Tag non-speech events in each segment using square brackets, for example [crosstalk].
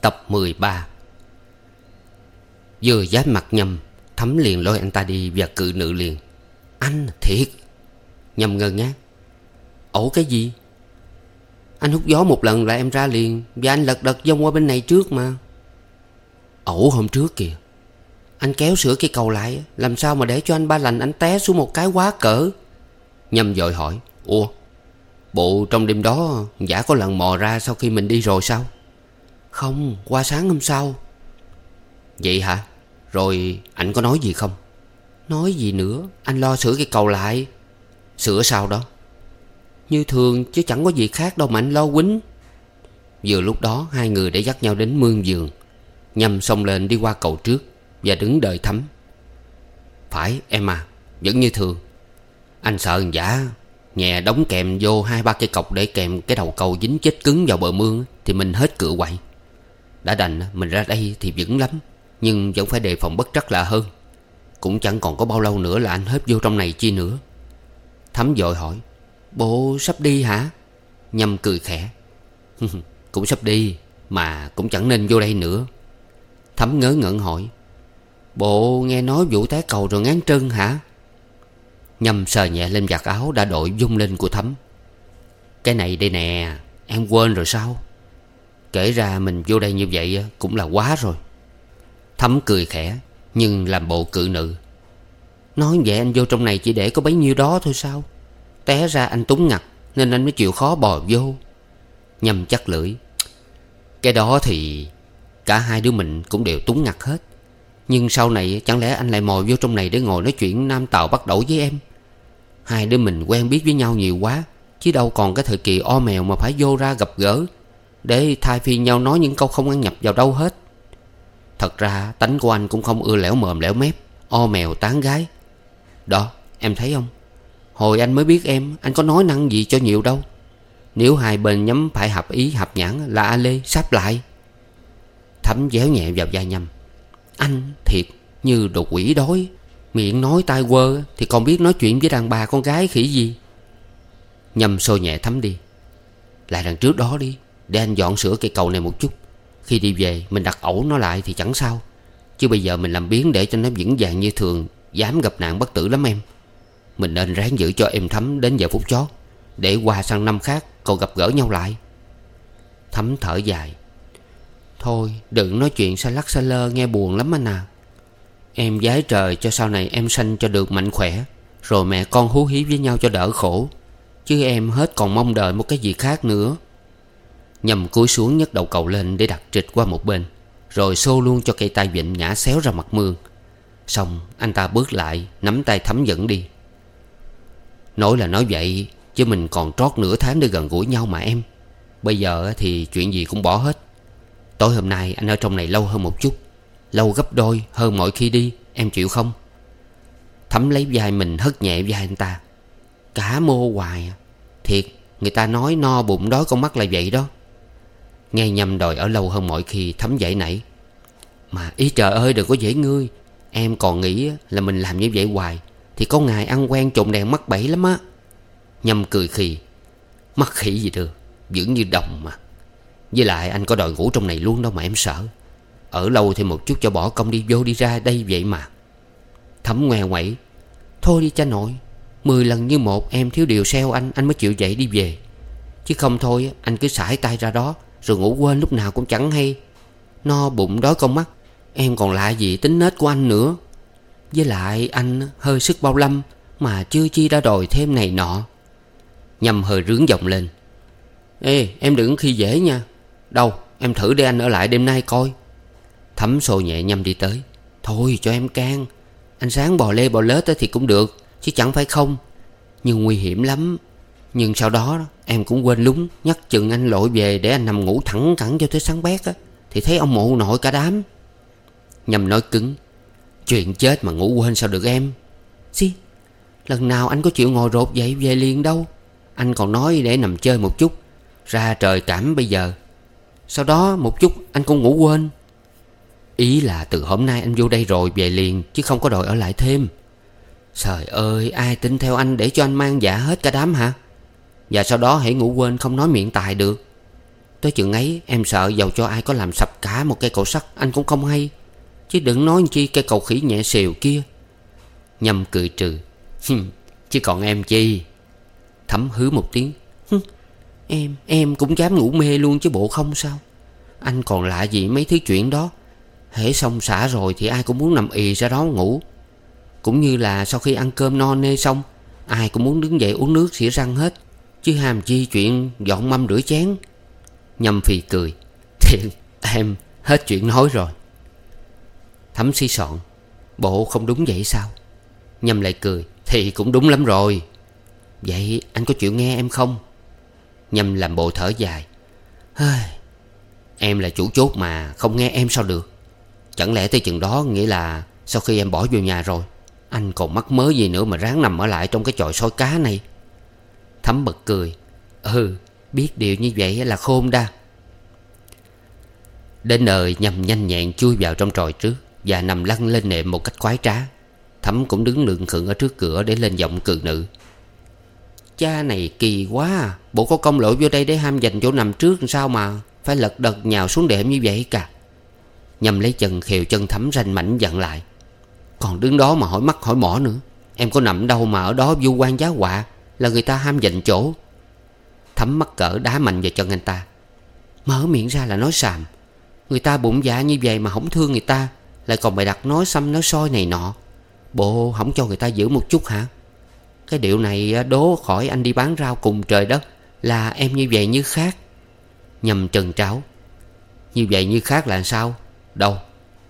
Tập 13 Vừa giáp mặt nhầm, Thấm liền lôi anh ta đi và cự nữ liền. Anh, thiệt. Nhầm ngơ ngác. Ổ cái gì? Anh hút gió một lần là em ra liền Và anh lật đật dông qua bên này trước mà. Ổ hôm trước kìa. Anh kéo sửa cây cầu lại, Làm sao mà để cho anh ba lành anh té xuống một cái quá cỡ? Nhâm dội hỏi. Ủa, Bộ trong đêm đó, Giả có lần mò ra sau khi mình đi rồi sao? Không, qua sáng hôm sau. Vậy hả? Rồi anh có nói gì không? Nói gì nữa? Anh lo sửa cái cầu lại. Sửa sao đó? Như thường, chứ chẳng có gì khác đâu mà anh lo quýnh. Vừa lúc đó, Hai người đã dắt nhau đến mương giường Nhâm xông lên đi qua cầu trước Và đứng đợi thấm Phải, em à Vẫn như thường. Anh sợ giả, Nhẹ đóng kèm vô hai ba cây cọc Để kèm cái đầu cầu dính chết cứng vào bờ mương, Thì mình hết cửa quậy. Đã đành mình ra đây thì vững lắm, Nhưng vẫn phải đề phòng bất trắc là hơn. Cũng chẳng còn có bao lâu nữa là anh hết vô trong này chi nữa. Thắm dội hỏi Bộ sắp đi hả? Nhâm cười khẽ Cũng sắp đi, Mà cũng chẳng nên vô đây nữa. Thắm ngớ ngẩn hỏi Bộ nghe nói vụ té cầu rồi ngán trân hả? Nhâm sờ nhẹ lên vạt áo đã đội dung lên của thắm Cái này đây nè, Em quên rồi sao? Kể ra mình vô đây như vậy Cũng là quá rồi. Thấm cười khẽ, Nhưng làm bộ cự nữ. Nói vậy anh vô trong này chỉ để có bấy nhiêu đó thôi sao? Té ra anh túng ngặt, Nên anh mới chịu khó bò vô. Nhâm chắc lưỡi. Cái đó thì Cả hai đứa mình cũng đều túng ngặt hết. Nhưng sau này chẳng lẽ anh lại mò vô trong này Để ngồi nói chuyện nam tàu bắt đầu với em? Hai đứa mình quen biết với nhau nhiều quá, Chứ đâu còn cái thời kỳ o mèo mà phải vô ra gặp gỡ. Để thay phiên nhau nói những câu không ăn nhập vào đâu hết. Thật ra, tánh của anh cũng không ưa lẻo mồm lẻo mép, O mèo tán gái. Đó, em thấy không? Hồi anh mới biết em, Anh có nói năng gì cho nhiều đâu. Nếu hai bên nhắm phải hợp ý, hợp nhãn Là A Lê sắp lại. Thấm déo nhẹ vào da nhâm Anh thiệt như đồ quỷ đói. Miệng nói tai quơ Thì còn biết nói chuyện với đàn bà con gái khỉ gì. Nhâm xô nhẹ thấm đi. Lại đằng trước đó đi. Để anh dọn sửa cây cầu này một chút. Khi đi về, mình đặt ẩu nó lại thì chẳng sao. Chứ bây giờ mình làm biến để cho nó vững vàng như thường, Dám gặp nạn bất tử lắm em. Mình nên ráng giữ cho em Thấm đến giờ phút chót. Để qua sang năm khác còn gặp gỡ nhau lại. Thấm thở dài. Thôi, đừng nói chuyện xa lắc xa lơ, nghe buồn lắm anh à. Em giái trời cho sau này em sanh cho được mạnh khỏe. Rồi mẹ con hú hí với nhau cho đỡ khổ. Chứ em hết còn mong đợi một cái gì khác nữa. Nhầm cúi xuống nhấc đầu cầu lên để đặt trịch qua một bên, Rồi xô luôn cho cây tay vịnh ngã xéo ra mặt mương. Xong, anh ta bước lại, Nắm tay thấm dẫn đi. Nói là nói vậy, Chứ mình còn trót nửa tháng để gần gũi nhau mà em. Bây giờ thì chuyện gì cũng bỏ hết. Tối hôm nay anh ở trong này lâu hơn một chút. Lâu gấp đôi hơn mọi khi đi, Em chịu không? Thấm lấy vai mình, hất nhẹ vai anh ta. Cả mô hoài. À. Thiệt, Người ta nói no bụng đói con mắt là vậy đó. Nghe nhầm đòi ở lâu hơn mọi khi Thấm dậy nãy. Mà ý trời ơi, đừng có dễ ngươi. Em còn nghĩ là mình làm như vậy hoài, Thì có ngày ăn quen trộn đèn mắc bẫy lắm á. Nhâm cười khì. Mắc khỉ gì được Dưỡng như đồng mà. Với lại anh có đòi ngủ trong này luôn đâu mà em sợ. Ở lâu thêm một chút cho bỏ công đi vô đi ra đây vậy mà. Thấm ngoe ngoẩy. Thôi đi cha nội, Mười lần như một em thiếu điều xeo anh Anh mới chịu dậy đi về. Chứ không thôi, anh cứ sải tay ra đó. Rồi ngủ quên lúc nào cũng chẳng hay. No bụng đói con mắt. Em còn lại gì tính nết của anh nữa? Với lại anh hơi sức bao lâm Mà chưa chi đã đòi thêm này nọ. Nhâm hơi rướng giọng lên. Ê, em đừng khi dễ nha. Đâu, em thử để anh ở lại đêm nay coi. Thấm xô nhẹ Nhâm đi tới. Thôi, cho em can. Anh sáng bò lê bò lết thì cũng được, Chứ chẳng phải không. Nhưng nguy hiểm lắm. Nhưng sau đó, em cũng quên lúng, Nhắc chừng anh lội về để anh nằm ngủ thẳng cẳng cho tới sáng bét á. Thì thấy ông mụ nội cả đám. Nhâm nói cứng, Chuyện chết mà ngủ quên sao được em? Xí, Lần nào anh có chịu ngồi rột dậy về liền đâu. Anh còn nói để nằm chơi một chút, Ra trời cảm bây giờ. Sau đó một chút anh cũng ngủ quên. Ý là từ hôm nay anh vô đây rồi về liền, Chứ không có đòi ở lại thêm. Trời ơi, ai tin theo anh để cho anh mang dạ hết cả đám hả? Và sau đó hãy ngủ quên không nói miệng tài được. Tới chừng ấy em sợ giàu cho ai có làm sập cả một cây cầu sắt Anh cũng không hay. Chứ đừng nói chi cây cầu khỉ nhẹ xìu kia. Nhâm cười trừ. Chứ còn em chi? Thấm hứ một tiếng. Em, em cũng dám ngủ mê luôn chứ bộ không sao. Anh còn lạ gì mấy thứ chuyện đó? Hễ xong xả rồi thì ai cũng muốn nằm ì ra đó ngủ. Cũng như là sau khi ăn cơm no nê xong Ai cũng muốn đứng dậy uống nước xỉa răng hết. Chứ hàm chi chuyện dọn mâm rửa chén. Nhâm phì cười. Thiện em hết chuyện nói rồi. Thấm suy sọn Bộ không đúng vậy sao? Nhâm lại cười. Thì cũng đúng lắm rồi. Vậy anh có chịu nghe em không? Nhâm làm bộ thở dài. Em là chủ chốt mà Không nghe em sao được? Chẳng lẽ tới chừng đó nghĩa là Sau khi em bỏ vô nhà rồi, Anh còn mắc mớ gì nữa mà ráng nằm ở lại Trong cái chòi soi cá này? Thấm bật cười. Ừ biết điều như vậy là khôn đa. Đến nơi nhầm nhanh nhẹn chui vào trong tròi trước Và nằm lăn lên nệm một cách khoái trá. Thấm cũng đứng lượng khựng ở trước cửa Để lên giọng cự nữ. Cha này kỳ quá à Bộ có công lộ vô đây để ham dành chỗ nằm trước Sao mà phải lật đật nhào xuống đệm như vậy cả. Nhầm lấy chân khều chân thấm ranh mảnh dặn lại. Còn đứng đó mà hỏi mắt hỏi mỏ nữa, Em có nằm đâu mà ở đó vu quan giá họa? Là người ta ham giành chỗ. Thấm mắc cỡ đá mạnh vào chân anh ta. Mở miệng ra là nói sàm Người ta bụng dạ như vậy mà không thương người ta, Lại còn bày đặt nói xăm nói soi này nọ. Bộ không cho người ta giữ một chút hả? Cái điệu này đố khỏi anh đi bán rau cùng trời đất, Là em như vậy như khác. Nhầm trần tráo. Như vậy như khác là sao? Đâu,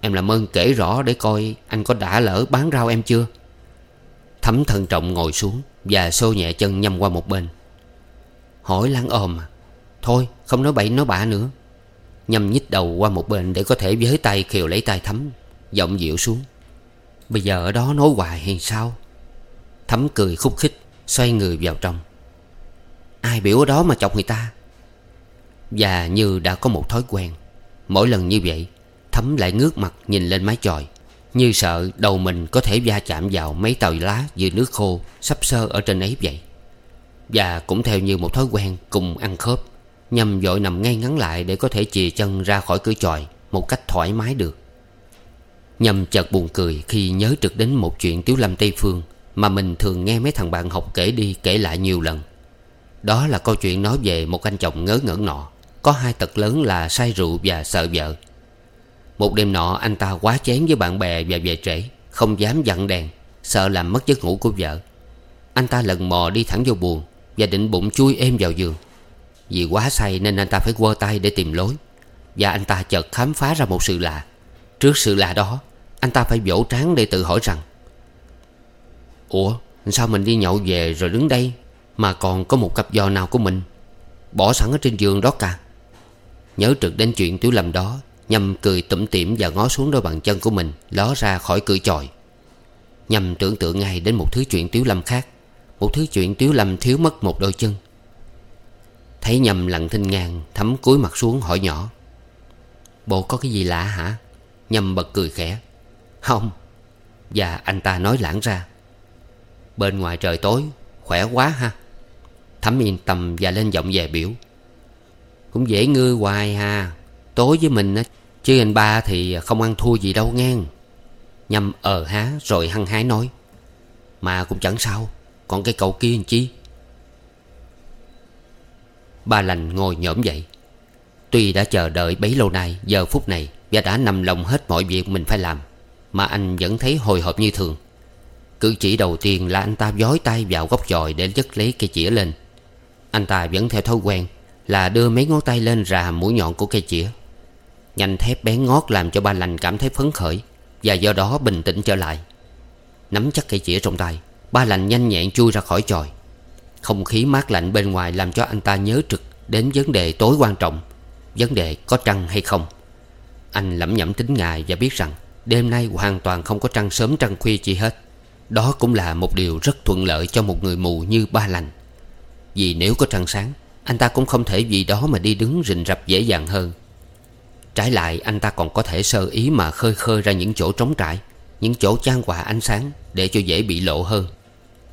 Em làm ơn kể rõ để coi Anh có đã lỡ bán rau em chưa? Thấm thận trọng ngồi xuống. Và xô nhẹ chân nhâm qua một bên. Hỏi lăng ôm à Thôi, không nói bậy, nói bạ nữa. Nhâm nhích đầu qua một bên Để có thể với tay khiều lấy tay thấm Giọng dịu xuống. Bây giờ ở đó nói hoài hay sao? Thấm cười khúc khích, Xoay người vào trong. Ai biểu ở đó mà chọc người ta? Và như đã có một thói quen, Mỗi lần như vậy Thấm lại ngước mặt nhìn lên mái chòi. Như sợ đầu mình có thể va chạm vào mấy tàu lá dưới nước khô Sắp sơ ở trên ấy vậy. Và cũng theo như một thói quen cùng ăn khớp, Nhằm dội nằm ngay ngắn lại để có thể chìa chân ra khỏi cửa tròi Một cách thoải mái được. Nhằm chợt buồn cười khi nhớ trực đến một chuyện Tiếu Lâm Tây Phương Mà mình thường nghe mấy thằng bạn học kể đi kể lại nhiều lần. Đó là câu chuyện nói về một anh chồng ngớ ngẩn nọ, Có hai tật lớn là say rượu và sợ vợ một đêm nọ, anh ta quá chén với bạn bè và về trễ, Không dám dặn đèn Sợ làm mất giấc ngủ của vợ. Anh ta lần mò đi thẳng vô buồn Và định bụng chui êm vào giường. Vì quá say nên anh ta phải quơ tay để tìm lối. Và anh ta chợt khám phá ra một sự lạ. Trước sự lạ đó, Anh ta phải vỗ trán để tự hỏi rằng, Ủa, sao mình đi nhậu về rồi đứng đây Mà còn có một cặp giò nào của mình? Bỏ sẵn ở trên giường đó cả. Nhớ trực đến chuyện tiểu lầm đó Nhâm cười tủm tỉm và ngó xuống đôi bàn chân của mình, Ló ra khỏi cửa chòi. Nhâm tưởng tượng ngay đến một thứ chuyện Tiếu Lâm khác, Một thứ chuyện Tiếu Lâm thiếu mất một đôi chân. Thấy Nhâm lặng thinh ngang, Thấm cúi mặt xuống hỏi nhỏ Bộ có cái gì lạ hả? Nhâm bật cười khẽ, Không. Và anh ta nói lãng ra, Bên ngoài trời tối, Khỏe quá ha. Thấm yên tâm và lên giọng về biểu, Cũng dễ ngư hoài ha Tối với mình Chứ anh ba thì không ăn thua gì đâu ngang Nhâm ờ há rồi hăng hái nói. Mà cũng chẳng sao, Còn cái cậu kia làm chi? Ba lành ngồi nhổm dậy. Tuy đã chờ đợi bấy lâu nay, Giờ phút này Và đã nằm lòng hết mọi việc mình phải làm, Mà anh vẫn thấy hồi hộp như thường. Cử chỉ đầu tiên là anh ta giói tay vào góc chòi Để dứt lấy cây chĩa lên. Anh ta vẫn theo thói quen Là đưa mấy ngón tay lên rà mũi nhọn của cây chĩa. Nhanh thép bén ngót làm cho ba lành cảm thấy phấn khởi, Và do đó bình tĩnh trở lại. Nắm chắc cây chĩa trong tay, Ba lành nhanh nhẹn chui ra khỏi chòi. Không khí mát lạnh bên ngoài làm cho anh ta nhớ trực Đến vấn đề tối quan trọng, Vấn đề có trăng hay không. Anh lẩm nhẩm tính ngài và biết rằng Đêm nay hoàn toàn không có trăng sớm trăng khuya chi hết. Đó cũng là một điều rất thuận lợi cho một người mù như ba lành. Vì nếu có trăng sáng, Anh ta cũng không thể vì đó mà đi đứng rình rập dễ dàng hơn. Trái lại, anh ta còn có thể sơ ý mà khơi khơi ra những chỗ trống trải, Những chỗ trang hòa ánh sáng Để cho dễ bị lộ hơn.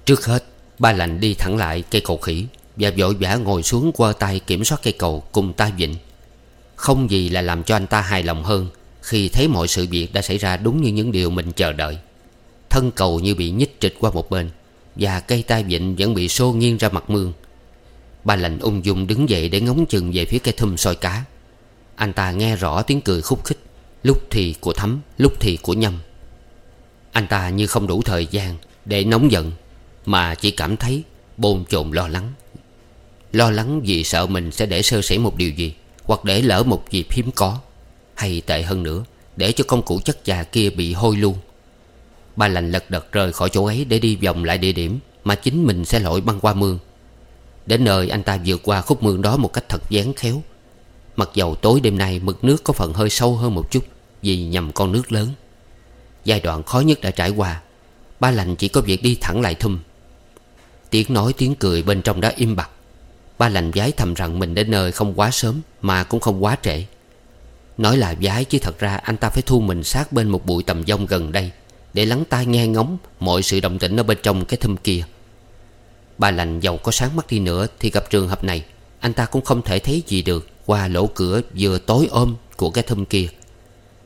Trước hết, Ba lành đi thẳng lại cây cầu khỉ Và vội vã ngồi xuống quơ tay kiểm soát cây cầu cùng tay vịnh Không gì là làm cho anh ta hài lòng hơn Khi thấy mọi sự việc đã xảy ra đúng như những điều mình chờ đợi. Thân cầu như bị nhích trịch qua một bên Và cây tay vịnh vẫn bị xô nghiêng ra mặt mương. Ba lành ung dung đứng dậy để ngóng chừng về phía cây thum soi cá. Anh ta nghe rõ tiếng cười khúc khích. Lúc thì của thắm, Lúc thì của nhâm. Anh ta như không đủ thời gian Để nóng giận Mà chỉ cảm thấy bồn chồn lo lắng. Lo lắng vì sợ mình sẽ để sơ sẩy một điều gì Hoặc để lỡ một dịp hiếm có Hay tệ hơn nữa Để cho công cụ chất già kia bị hôi luôn. Ba lành lật đật rời khỏi chỗ ấy Để đi vòng lại địa điểm Mà chính mình sẽ lội băng qua mương. Đến nơi anh ta vượt qua khúc mương đó Một cách thật dán khéo Mặc dầu tối đêm nay mực nước có phần hơi sâu hơn một chút, Vì nhầm con nước lớn. Giai đoạn khó nhất đã trải qua. Ba lành chỉ có việc đi thẳng lại thum. Tiếng nói, tiếng cười bên trong đã im bặt. Ba lành giái thầm rằng mình đến nơi không quá sớm, Mà cũng không quá trễ. Nói là giái chứ thật ra anh ta phải thu mình sát bên một bụi tầm dông gần đây, Để lắng tai nghe ngóng mọi sự động tĩnh ở bên trong cái thum kia. Ba lành giàu có sáng mắt đi nữa Thì gặp trường hợp này, Anh ta cũng không thể thấy gì được. Qua lỗ cửa vừa tối ôm của cái thum kia.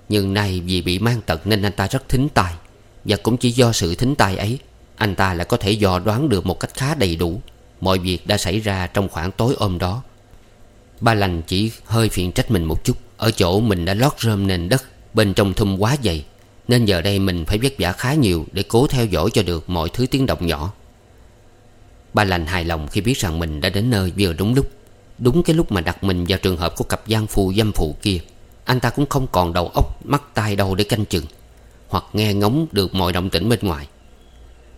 Nhưng nay vì bị mang tật Nên anh ta rất thính tài, Và cũng chỉ do sự thính tài ấy Anh ta lại có thể dò đoán được một cách khá đầy đủ Mọi việc đã xảy ra trong khoảng tối ôm đó. Ba lành chỉ hơi phiền trách mình một chút. Ở chỗ mình đã lót rơm nền đất Bên trong thum quá dày Nên giờ đây mình phải vất vả khá nhiều Để cố theo dõi cho được mọi thứ tiếng động nhỏ. Ba lành hài lòng khi biết rằng mình đã đến nơi vừa đúng lúc. Đúng cái lúc mà đặt mình vào trường hợp của cặp gian phù dâm phụ kia, Anh ta cũng không còn đầu óc, mắt tai đâu để canh chừng, Hoặc nghe ngóng được mọi động tĩnh bên ngoài.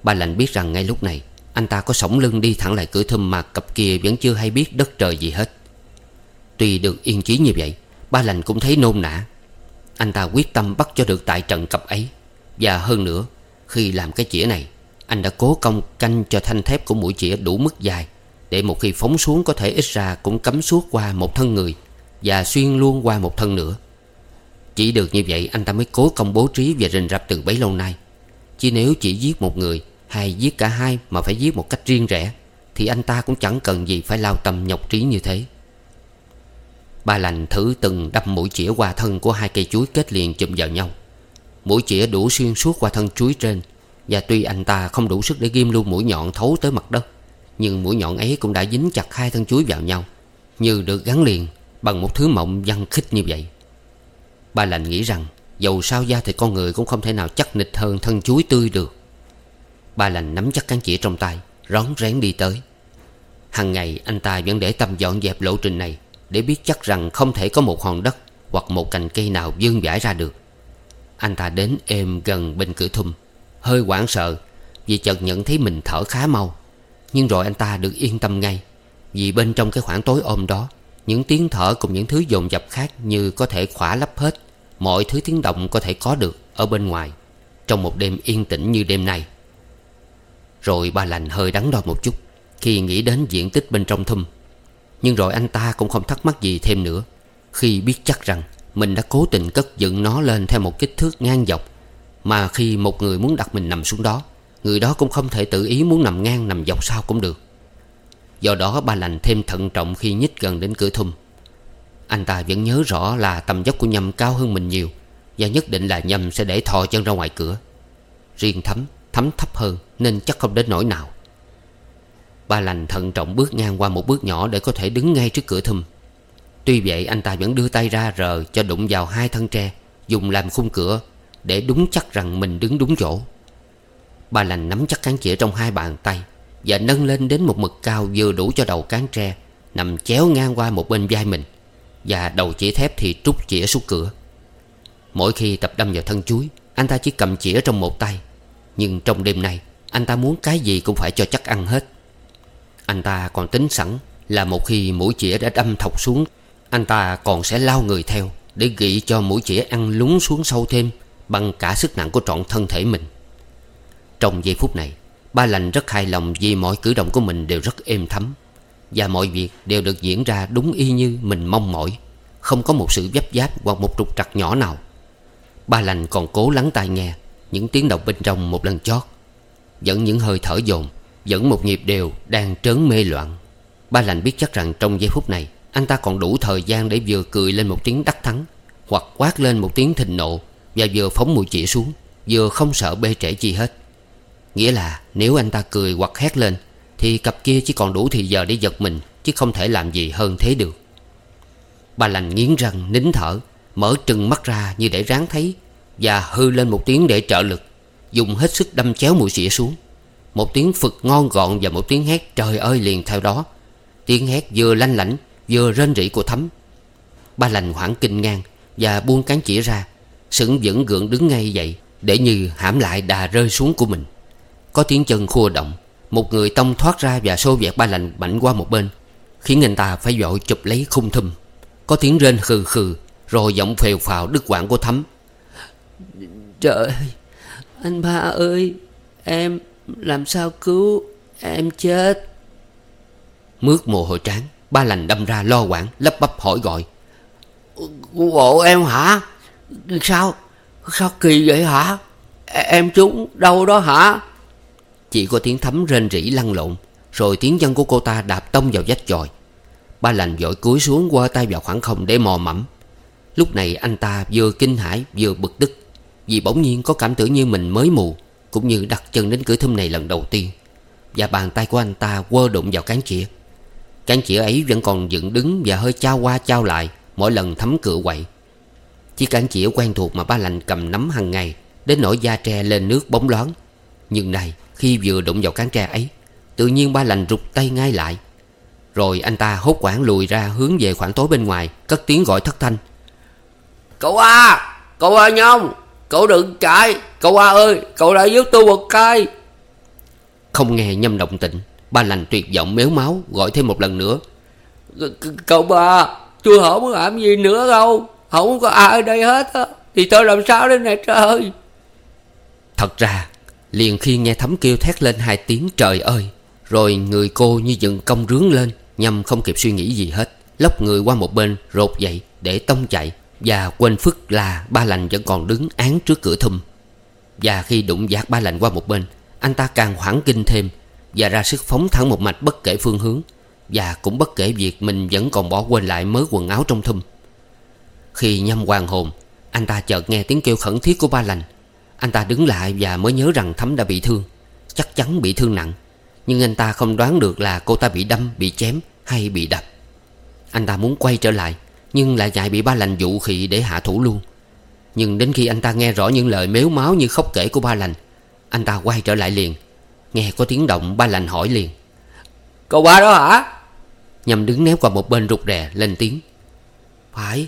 Ba lành biết rằng ngay lúc này, Anh ta có sổng lưng đi thẳng lại cửa thâm mà cặp kia vẫn chưa hay biết đất trời gì hết. Tuy được yên chí như vậy, Ba lành cũng thấy nôn nã. Anh ta quyết tâm bắt cho được tại trận cặp ấy. Và hơn nữa, Khi làm cái chĩa này, anh đã cố công canh cho thanh thép của mũi chĩa đủ mức dài. Để một khi phóng xuống có thể ít ra cũng cấm suốt qua một thân người Và xuyên luôn qua một thân nữa. Chỉ được như vậy anh ta mới cố công bố trí và rình rập từ bấy lâu nay. Chứ nếu chỉ giết một người hay giết cả hai mà phải giết một cách riêng rẽ, Thì anh ta cũng chẳng cần gì phải lao tâm nhọc trí như thế. Ba lành thử từng đâm mũi chĩa qua thân của hai cây chuối kết liền chụm vào nhau. Mũi chĩa đủ xuyên suốt qua thân chuối trên và tuy anh ta không đủ sức để ghim luôn mũi nhọn thấu tới mặt đất nhưng mũi nhọn ấy cũng đã dính chặt hai thân chuối vào nhau, Như được gắn liền bằng một thứ mộng văn khích như vậy. Ba lành nghĩ rằng, Dầu sao da thì con người cũng không thể nào chắc nịch hơn thân chuối tươi được. Ba lành nắm chắc cán chĩa trong tay, Rón rén đi tới. Hằng ngày, anh ta vẫn để tâm dọn dẹp lộ trình này, Để biết chắc rằng không thể có một hòn đất Hoặc một cành cây nào dương vãi ra được. Anh ta đến êm gần bên cửa thum, Hơi hoảng sợ Vì chợt nhận thấy mình thở khá mau. Nhưng rồi anh ta được yên tâm ngay. Vì bên trong cái khoảng tối ôm đó, Những tiếng thở cùng những thứ dồn dập khác Như có thể khỏa lấp hết Mọi thứ tiếng động có thể có được Ở bên ngoài Trong một đêm yên tĩnh như đêm nay. Rồi ba lành hơi đắn đo một chút Khi nghĩ đến diện tích bên trong thum. Nhưng rồi anh ta cũng không thắc mắc gì thêm nữa, Khi biết chắc rằng Mình đã cố tình cất dựng nó lên Theo một kích thước ngang dọc mà khi một người muốn đặt mình nằm xuống đó Người đó cũng không thể tự ý muốn nằm ngang nằm dọc sao cũng được. Do đó ba lành thêm thận trọng khi nhích gần đến cửa thùng. Anh ta vẫn nhớ rõ là tầm dốc của Nhâm cao hơn mình nhiều Và nhất định là Nhâm sẽ để thò chân ra ngoài cửa. Riêng thấm, thấm thấp hơn nên chắc không đến nỗi nào. Ba lành thận trọng bước ngang qua một bước nhỏ để có thể đứng ngay trước cửa thùng. Tuy vậy anh ta vẫn đưa tay ra rờ cho đụng vào hai thân tre Dùng làm khung cửa để đúng chắc rằng mình đứng đúng chỗ. Ba lành nắm chắc cán chĩa trong hai bàn tay Và nâng lên đến một mực cao vừa đủ cho đầu cán tre, Nằm chéo ngang qua một bên vai mình Và đầu chĩa thép thì trút chĩa xuống cửa. Mỗi khi tập đâm vào thân chuối, Anh ta chỉ cầm chĩa trong một tay. Nhưng trong đêm nay, Anh ta muốn cái gì cũng phải cho chắc ăn hết. Anh ta còn tính sẵn Là một khi mũi chĩa đã đâm thọc xuống, Anh ta còn sẽ lao người theo Để gị cho mũi chĩa ăn lún xuống sâu thêm Bằng cả sức nặng của trọn thân thể mình. Trong giây phút này, Ba lành rất hài lòng vì mọi cử động của mình đều rất êm thấm. Và mọi việc đều được diễn ra đúng y như mình mong mỏi. Không có một sự dấp giáp hoặc một trục trặc nhỏ nào. Ba lành còn cố lắng tai nghe Những tiếng động bên trong một lần chót. Vẫn những hơi thở dồn, Vẫn một nhịp đều đang trớn mê loạn. Ba lành biết chắc rằng trong giây phút này, Anh ta còn đủ thời gian để vừa cười lên một tiếng đắc thắng, Hoặc quát lên một tiếng thịnh nộ Và vừa phóng mũi chỉ xuống, Vừa không sợ bê trễ chi hết. Nghĩa là nếu anh ta cười hoặc hét lên, Thì cặp kia chỉ còn đủ thì giờ để giật mình, Chứ không thể làm gì hơn thế được. Bà lành nghiến răng, nín thở, Mở trừng mắt ra như để ráng thấy, Và hư lên một tiếng để trợ lực, Dùng hết sức đâm chéo mũi xỉa xuống. Một tiếng phực ngon gọn và một tiếng hét trời ơi liền theo đó. Tiếng hét vừa lanh lảnh, Vừa rên rỉ của thấm. Ba lành hoảng kinh ngang Và buông cán chỉ ra, Sững vẫn gượng đứng ngay dậy, Để như hãm lại đà rơi xuống của mình. Có tiếng chân khua động. Một người tông thoát ra và xô vẹt ba lành mạnh qua một bên Khiến anh ta phải vội chụp lấy khung thum. Có tiếng rên khừ khừ Rồi giọng phèo phào đứt quãng của thấm. Trời Anh ba ơi Em làm sao cứu Em chết? Mướt mồ hôi trán Ba lành đâm ra lo quảng lấp bắp hỏi gọi. Bộ em hả? Sao Sao kỳ vậy hả? Em trúng đâu đó hả chỉ có tiếng thấm rên rỉ lăn lộn, Rồi tiếng chân của cô ta đạp tông vào vách chòi. Ba lành vội cúi xuống qua tay vào khoảng không để mò mẫm. Lúc này anh ta vừa kinh hãi, vừa bực tức, Vì bỗng nhiên có cảm tưởng như mình mới mù, Cũng như đặt chân đến cửa thâm này lần đầu tiên, Và bàn tay của anh ta quơ đụng vào cán chĩa. Cán chĩa ấy vẫn còn dựng đứng và hơi trao qua trao lại Mỗi lần thấm cửa quậy. Chiếc cán chĩa quen thuộc mà ba lành cầm nắm hàng ngày, Đến nỗi da tre lên nước bóng loáng. Nhưng này khi vừa đụng vào cán tre ấy Tự nhiên ba lành rụt tay ngay lại. Rồi anh ta hốt quảng lùi ra hướng về khoảng tối bên ngoài Cất tiếng gọi thất thanh. Cậu A Cậu A nhông Cậu đừng chạy Cậu A ơi Cậu đã giúp tôi một cái. Không nghe nhâm động tịnh Ba lành tuyệt vọng méo máu Gọi thêm một lần nữa. Cậu ba Tôi không làm gì nữa đâu. Không có ai ở đây hết á. Thì tôi làm sao đây nè trời? Thật ra Liền khi nghe thấm kêu thét lên hai tiếng, trời ơi! Rồi người cô như dựng công rướng lên, Nhằm không kịp suy nghĩ gì hết. Lóc người qua một bên, rột dậy để tông chạy, Và quên phức là ba lành vẫn còn đứng án trước cửa thùm Và khi đụng giác ba lành qua một bên, Anh ta càng hoảng kinh thêm, Và ra sức phóng thẳng một mạch bất kể phương hướng, Và cũng bất kể việc mình vẫn còn bỏ quên lại mớ quần áo trong thùm Khi nhâm hoàng hồn, Anh ta chợt nghe tiếng kêu khẩn thiết của ba lành anh ta đứng lại và mới nhớ rằng Thấm đã bị thương. Chắc chắn bị thương nặng. Nhưng anh ta không đoán được là cô ta bị đâm, bị chém hay bị đập. Anh ta muốn quay trở lại Nhưng lại ngại bị ba lành dụ khị để hạ thủ luôn. Nhưng đến khi anh ta nghe rõ những lời mếu máu như khóc kể của ba lành Anh ta quay trở lại liền. Nghe có tiếng động ba lành hỏi liền. Cậu ba đó hả? Nhằm đứng néo qua một bên rụt rè lên tiếng. Phải.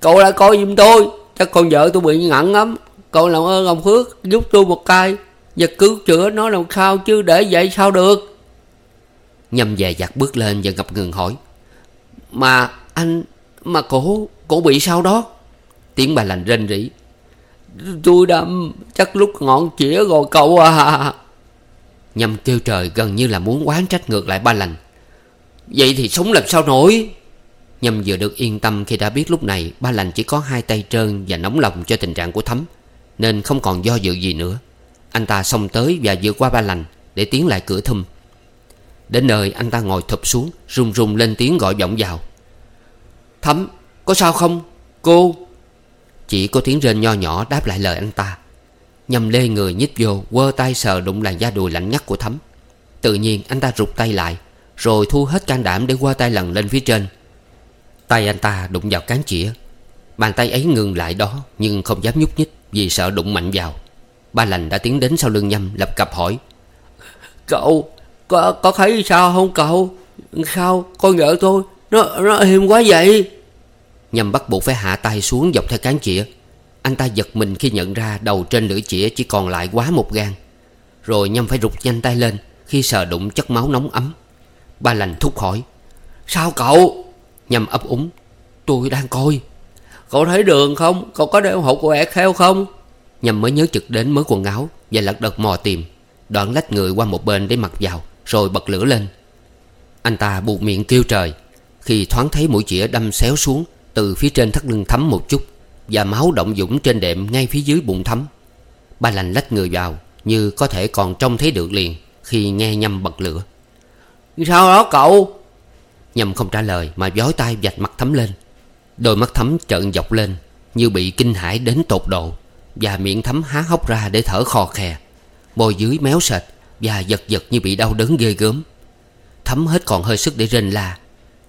Cậu lại coi giùm tôi. Chắc con vợ tôi bị ngặn lắm Cậu làm ơn ông Phước giúp tôi một tay Và cứu chữa nó làm sao chứ để vậy sao được? Nhâm về giặt bước lên và ngập ngừng hỏi, Mà anh, Mà cổ Cổ bị sao đó? Tiếng bà lành rên rỉ, Tôi đã, Chắc lúc ngọn chĩa rồi cậu à. Nhâm kêu trời gần như là muốn quán trách ngược lại ba lành, Vậy thì sống làm sao nổi? Nhâm vừa được yên tâm khi đã biết lúc này Ba lành chỉ có hai tay trơn và nóng lòng cho tình trạng của Thấm nên không còn do dự gì nữa. Anh ta xông tới và vượt qua ba lành Để tiến lại cửa thum. Đến nơi, anh ta ngồi thụp xuống, Run run lên tiếng gọi vọng vào. Thấm, có sao không, Cô? Chỉ có tiếng rên nho nhỏ đáp lại lời anh ta. Nhầm lê người nhích vô, Quơ tay sờ đụng làn da đùi lạnh ngắt của Thấm. Tự nhiên, anh ta rụt tay lại, Rồi thu hết can đảm để quơ tay lần lên phía trên. Tay anh ta đụng vào cán chĩa. Bàn tay ấy ngừng lại đó, Nhưng không dám nhúc nhích. Vì sợ đụng mạnh vào. Ba lành đã tiến đến sau lưng nhâm lập cập hỏi. Cậu Có, có thấy sao không cậu? Sao? Con vợ tôi Nó nó hiểm quá vậy? Nhâm bắt buộc phải hạ tay xuống dọc theo cán chĩa. Anh ta giật mình khi nhận ra Đầu trên lưỡi chĩa chỉ còn lại quá một gan Rồi Nhâm phải rụt nhanh tay lên Khi sờ đụng chất máu nóng ấm. Ba lành thúc hỏi. Sao cậu? Nhâm ấp úng. Tôi đang coi. Cậu thấy đường không? Cậu có đeo hộp của ẹt heo không? Nhâm mới nhớ trực đến mới quần áo Và lật đật mò tìm. Đoạn lách người qua một bên để mặc vào Rồi bật lửa lên. Anh ta buộc miệng kêu trời. Khi thoáng thấy mũi chĩa đâm xéo xuống Từ phía trên thắt lưng thấm một chút Và máu động dũng trên đệm ngay phía dưới bụng thấm. Ba lành lách người vào Như có thể còn trông thấy được liền Khi nghe nhâm bật lửa. Sao đó cậu? Nhâm không trả lời mà giói tay vạch mặt thấm lên Đôi mắt thấm trợn dọc lên, Như bị kinh hãi đến tột độ, Và miệng thấm há hốc ra để thở khò khè. Môi dưới méo sệt Và giật giật như bị đau đớn ghê gớm. Thấm hết còn hơi sức để rên la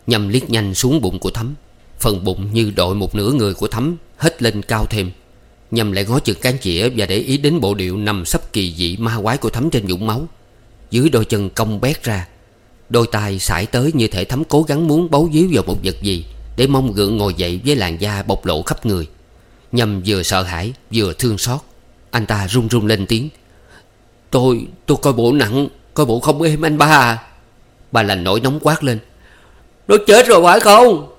Nhâm liếc nhanh xuống bụng của Thấm. Phần bụng như đội một nửa người của Thấm Hết lên cao thêm Nhâm lại ngó chừng cán chĩa Và để ý đến bộ điệu nằm sấp kỳ dị ma quái của Thấm trên dũng máu. Dưới đôi chân cong bét ra, Đôi tay sải tới như thể Thấm cố gắng muốn bấu víu vào một vật gì. Để mong gượng ngồi dậy với làn da bộc lộ khắp người. Nhâm vừa sợ hãi vừa thương xót. Anh ta run run lên tiếng. Tôi, tôi coi bộ nặng Coi bộ không êm anh ba à. Bà lành nổi nóng quát lên. Nó chết rồi phải không?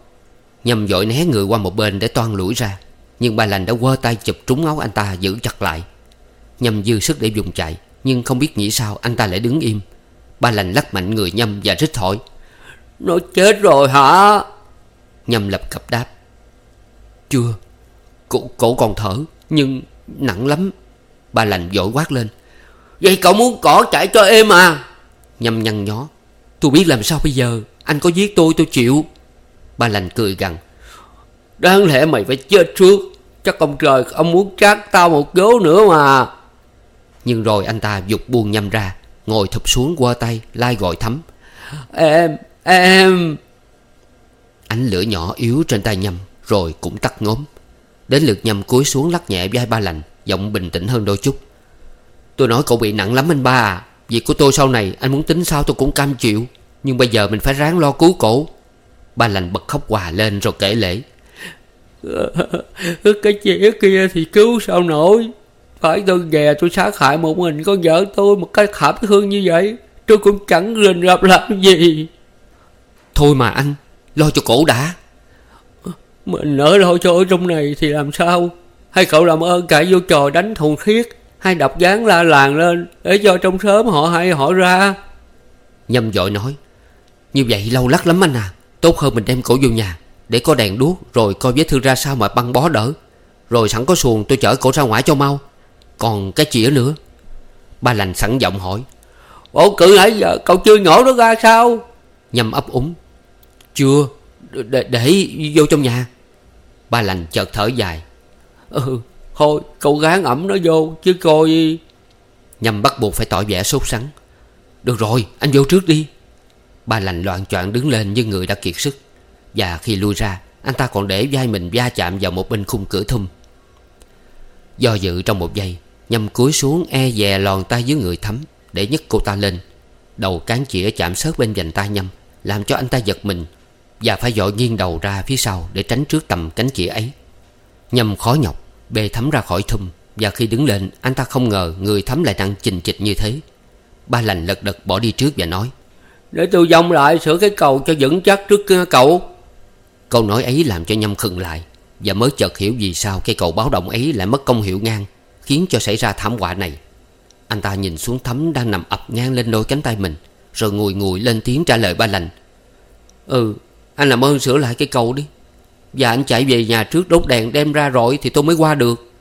Nhâm dội né người qua một bên để toan lũi ra. Nhưng bà lành đã quơ tay chụp trúng áo anh ta giữ chặt lại. Nhâm dư sức để dùng chạy Nhưng không biết nghĩ sao anh ta lại đứng im. Ba lành lắc mạnh người Nhâm và rít hỏi. Nó chết rồi hả? Nhâm lập cập đáp. Chưa Cổ, cổ còn thở Nhưng nặng lắm. Ba lành vội quát lên. Vậy cậu muốn cỏ chạy cho em à? Nhâm nhăn nhó. Tôi biết làm sao bây giờ. Anh có giết tôi tôi chịu. Ba lành cười gằn. Đáng lẽ mày phải chết trước. Chắc ông trời ông muốn trát tao một gấu nữa mà. Nhưng rồi anh ta dục buông nhâm ra Ngồi thụp xuống qua tay Lai gọi thấm Em em Ánh lửa nhỏ yếu trên tay nhâm Rồi cũng tắt ngốm. Đến lượt nhâm cúi xuống lắc nhẹ vai ba lành Giọng bình tĩnh hơn đôi chút. Tôi nói cậu bị nặng lắm anh ba à. Việc của tôi sau này anh muốn tính sao tôi cũng cam chịu. Nhưng bây giờ mình phải ráng lo cứu cổ. Ba lành bật khóc hòa lên rồi kể lễ Cái chĩa kia thì cứu sao nổi. Phải tôi ghè tôi sát hại một mình con vợ tôi Một cách khảm thương như vậy Tôi cũng chẳng rình rập làm gì. Thôi mà anh Lo cho cổ đã. Mình ở lo cho ở trong này thì làm sao? Hay cậu làm ơn cãi vô trò đánh thùng khiết hay đập dáng la làng lên Để cho trong sớm họ hay họ ra? Nhâm dội nói Như vậy lâu lắc lắm anh à. Tốt hơn mình đem cổ vô nhà Để có đèn đuốc Rồi coi vết thương ra sao mà băng bó đỡ. Rồi sẵn có xuồng tôi chở cổ ra ngoài cho mau. Còn cái chĩa nữa. Ba lành sẵn giọng hỏi Ủa cự nãy giờ cậu chưa nhổ nó ra sao? Nhâm ấp úng chưa. Để, để vô trong nhà. Ba lành chợt thở dài. Ừ Thôi cậu gán ẩm nó vô chứ coi. Nhâm bắt buộc phải tỏ vẻ sốt sắng. Được rồi anh vô trước đi. Ba lành loạn choạng đứng lên như người đã kiệt sức. Và khi lui ra Anh ta còn để vai mình va chạm vào một bên khung cửa thum. Do dự trong một giây Nhâm cúi xuống e dè lòn tay dưới người thấm Để nhấc cô ta lên. Đầu cán chĩa chạm sớt bên dành tay Nhâm Làm cho anh ta giật mình. Và phải dội nghiêng đầu ra phía sau Để tránh trước tầm cánh chĩa ấy. Nhâm khó nhọc Bê thấm ra khỏi thum Và khi đứng lên anh ta không ngờ Người thấm lại đang chình chịch như thế. Ba lành lật đật bỏ đi trước và nói Để tôi dông lại sửa cái cầu cho vững chắc trước cậu. Câu nói ấy làm cho nhâm khừng lại Và mới chợt hiểu vì sao cây cầu báo động ấy lại mất công hiệu ngang Khiến cho xảy ra thảm họa này. Anh ta nhìn xuống thấm đang nằm ập ngang lên đôi cánh tay mình Rồi ngùi ngùi lên tiếng trả lời ba lành. Ừ anh làm ơn sửa lại cái cầu đi. Và anh chạy về nhà trước, đốt đèn đem ra rồi Thì tôi mới qua được.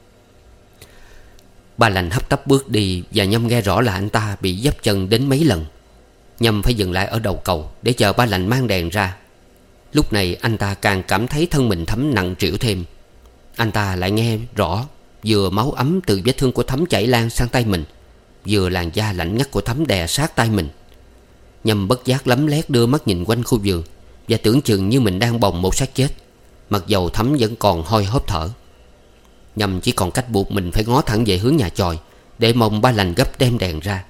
Bà lành hấp tấp bước đi Và Nhâm nghe rõ là anh ta bị dấp chân đến mấy lần. Nhâm phải dừng lại ở đầu cầu Để chờ ba lành mang đèn ra. Lúc này anh ta càng cảm thấy thân mình thấm nặng trĩu thêm. Anh ta lại nghe rõ Vừa máu ấm từ vết thương của thấm chảy lan sang tay mình, Vừa làn da lạnh ngắt của thấm đè sát tay mình. Nhâm bất giác lấm lét đưa mắt nhìn quanh khu vườn. Và tưởng chừng như mình đang bồng một xác chết. Mặc dầu thấm vẫn còn hôi hớp thở. Nhầm chỉ còn cách buộc mình phải ngó thẳng về hướng nhà tròi Để mong ba lành gấp đem đèn ra.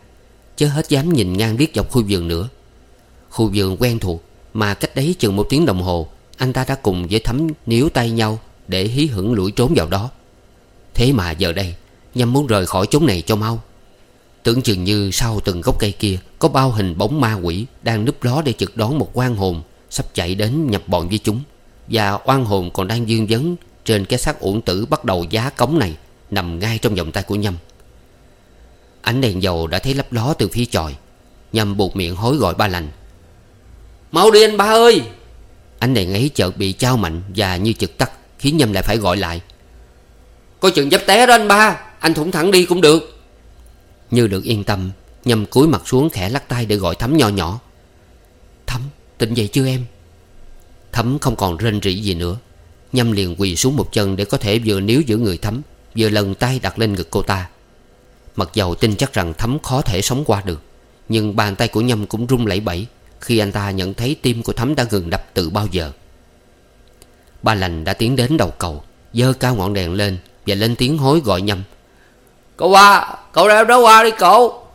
Chứ hết dám nhìn ngang liếc dọc khu vườn nữa. Khu vườn quen thuộc, Mà cách đấy chừng một tiếng đồng hồ, Anh ta đã cùng với thấm níu tay nhau Để hí hửng lũi trốn vào đó. Thế mà giờ đây Nhâm muốn rời khỏi chốn này cho mau. Tưởng chừng như sau từng gốc cây kia Có bao hình bóng ma quỷ Đang núp ló để trực đón một quan hồn Sắp chạy đến nhập bọn với chúng. Và oan hồn còn đang dương vấn Trên cái xác uổng tử bắt đầu giá cống này, Nằm ngay trong vòng tay của Nhâm. Ánh đèn dầu đã thấy lấp ló từ phía chòi Nhâm buộc miệng hối gọi ba lành. Mau đi anh ba ơi! Ánh đèn ấy chợt bị trao mạnh Và như chực tắt, Khiến Nhâm lại phải gọi lại. Coi chừng dấp té đó anh ba, Anh thủng thẳng đi cũng được. Như được yên tâm, Nhâm cúi mặt xuống khẽ lắc tay để gọi Thắm nho nhỏ tỉnh dậy chưa em? Thắm không còn rên rỉ gì nữa. Nhâm liền quỳ xuống một chân Để có thể vừa níu giữ người Thắm Vừa lần tay đặt lên ngực cô ta. Mặc dầu tin chắc rằng Thắm khó thể sống qua được Nhưng bàn tay của Nhâm cũng rung lẩy bẩy Khi anh ta nhận thấy tim của Thắm đã ngừng đập từ bao giờ. Ba lành đã tiến đến đầu cầu Dơ cao ngọn đèn lên Và lên tiếng hối gọi Nhâm. Cậu qua Cậu ra đó qua đi cậu.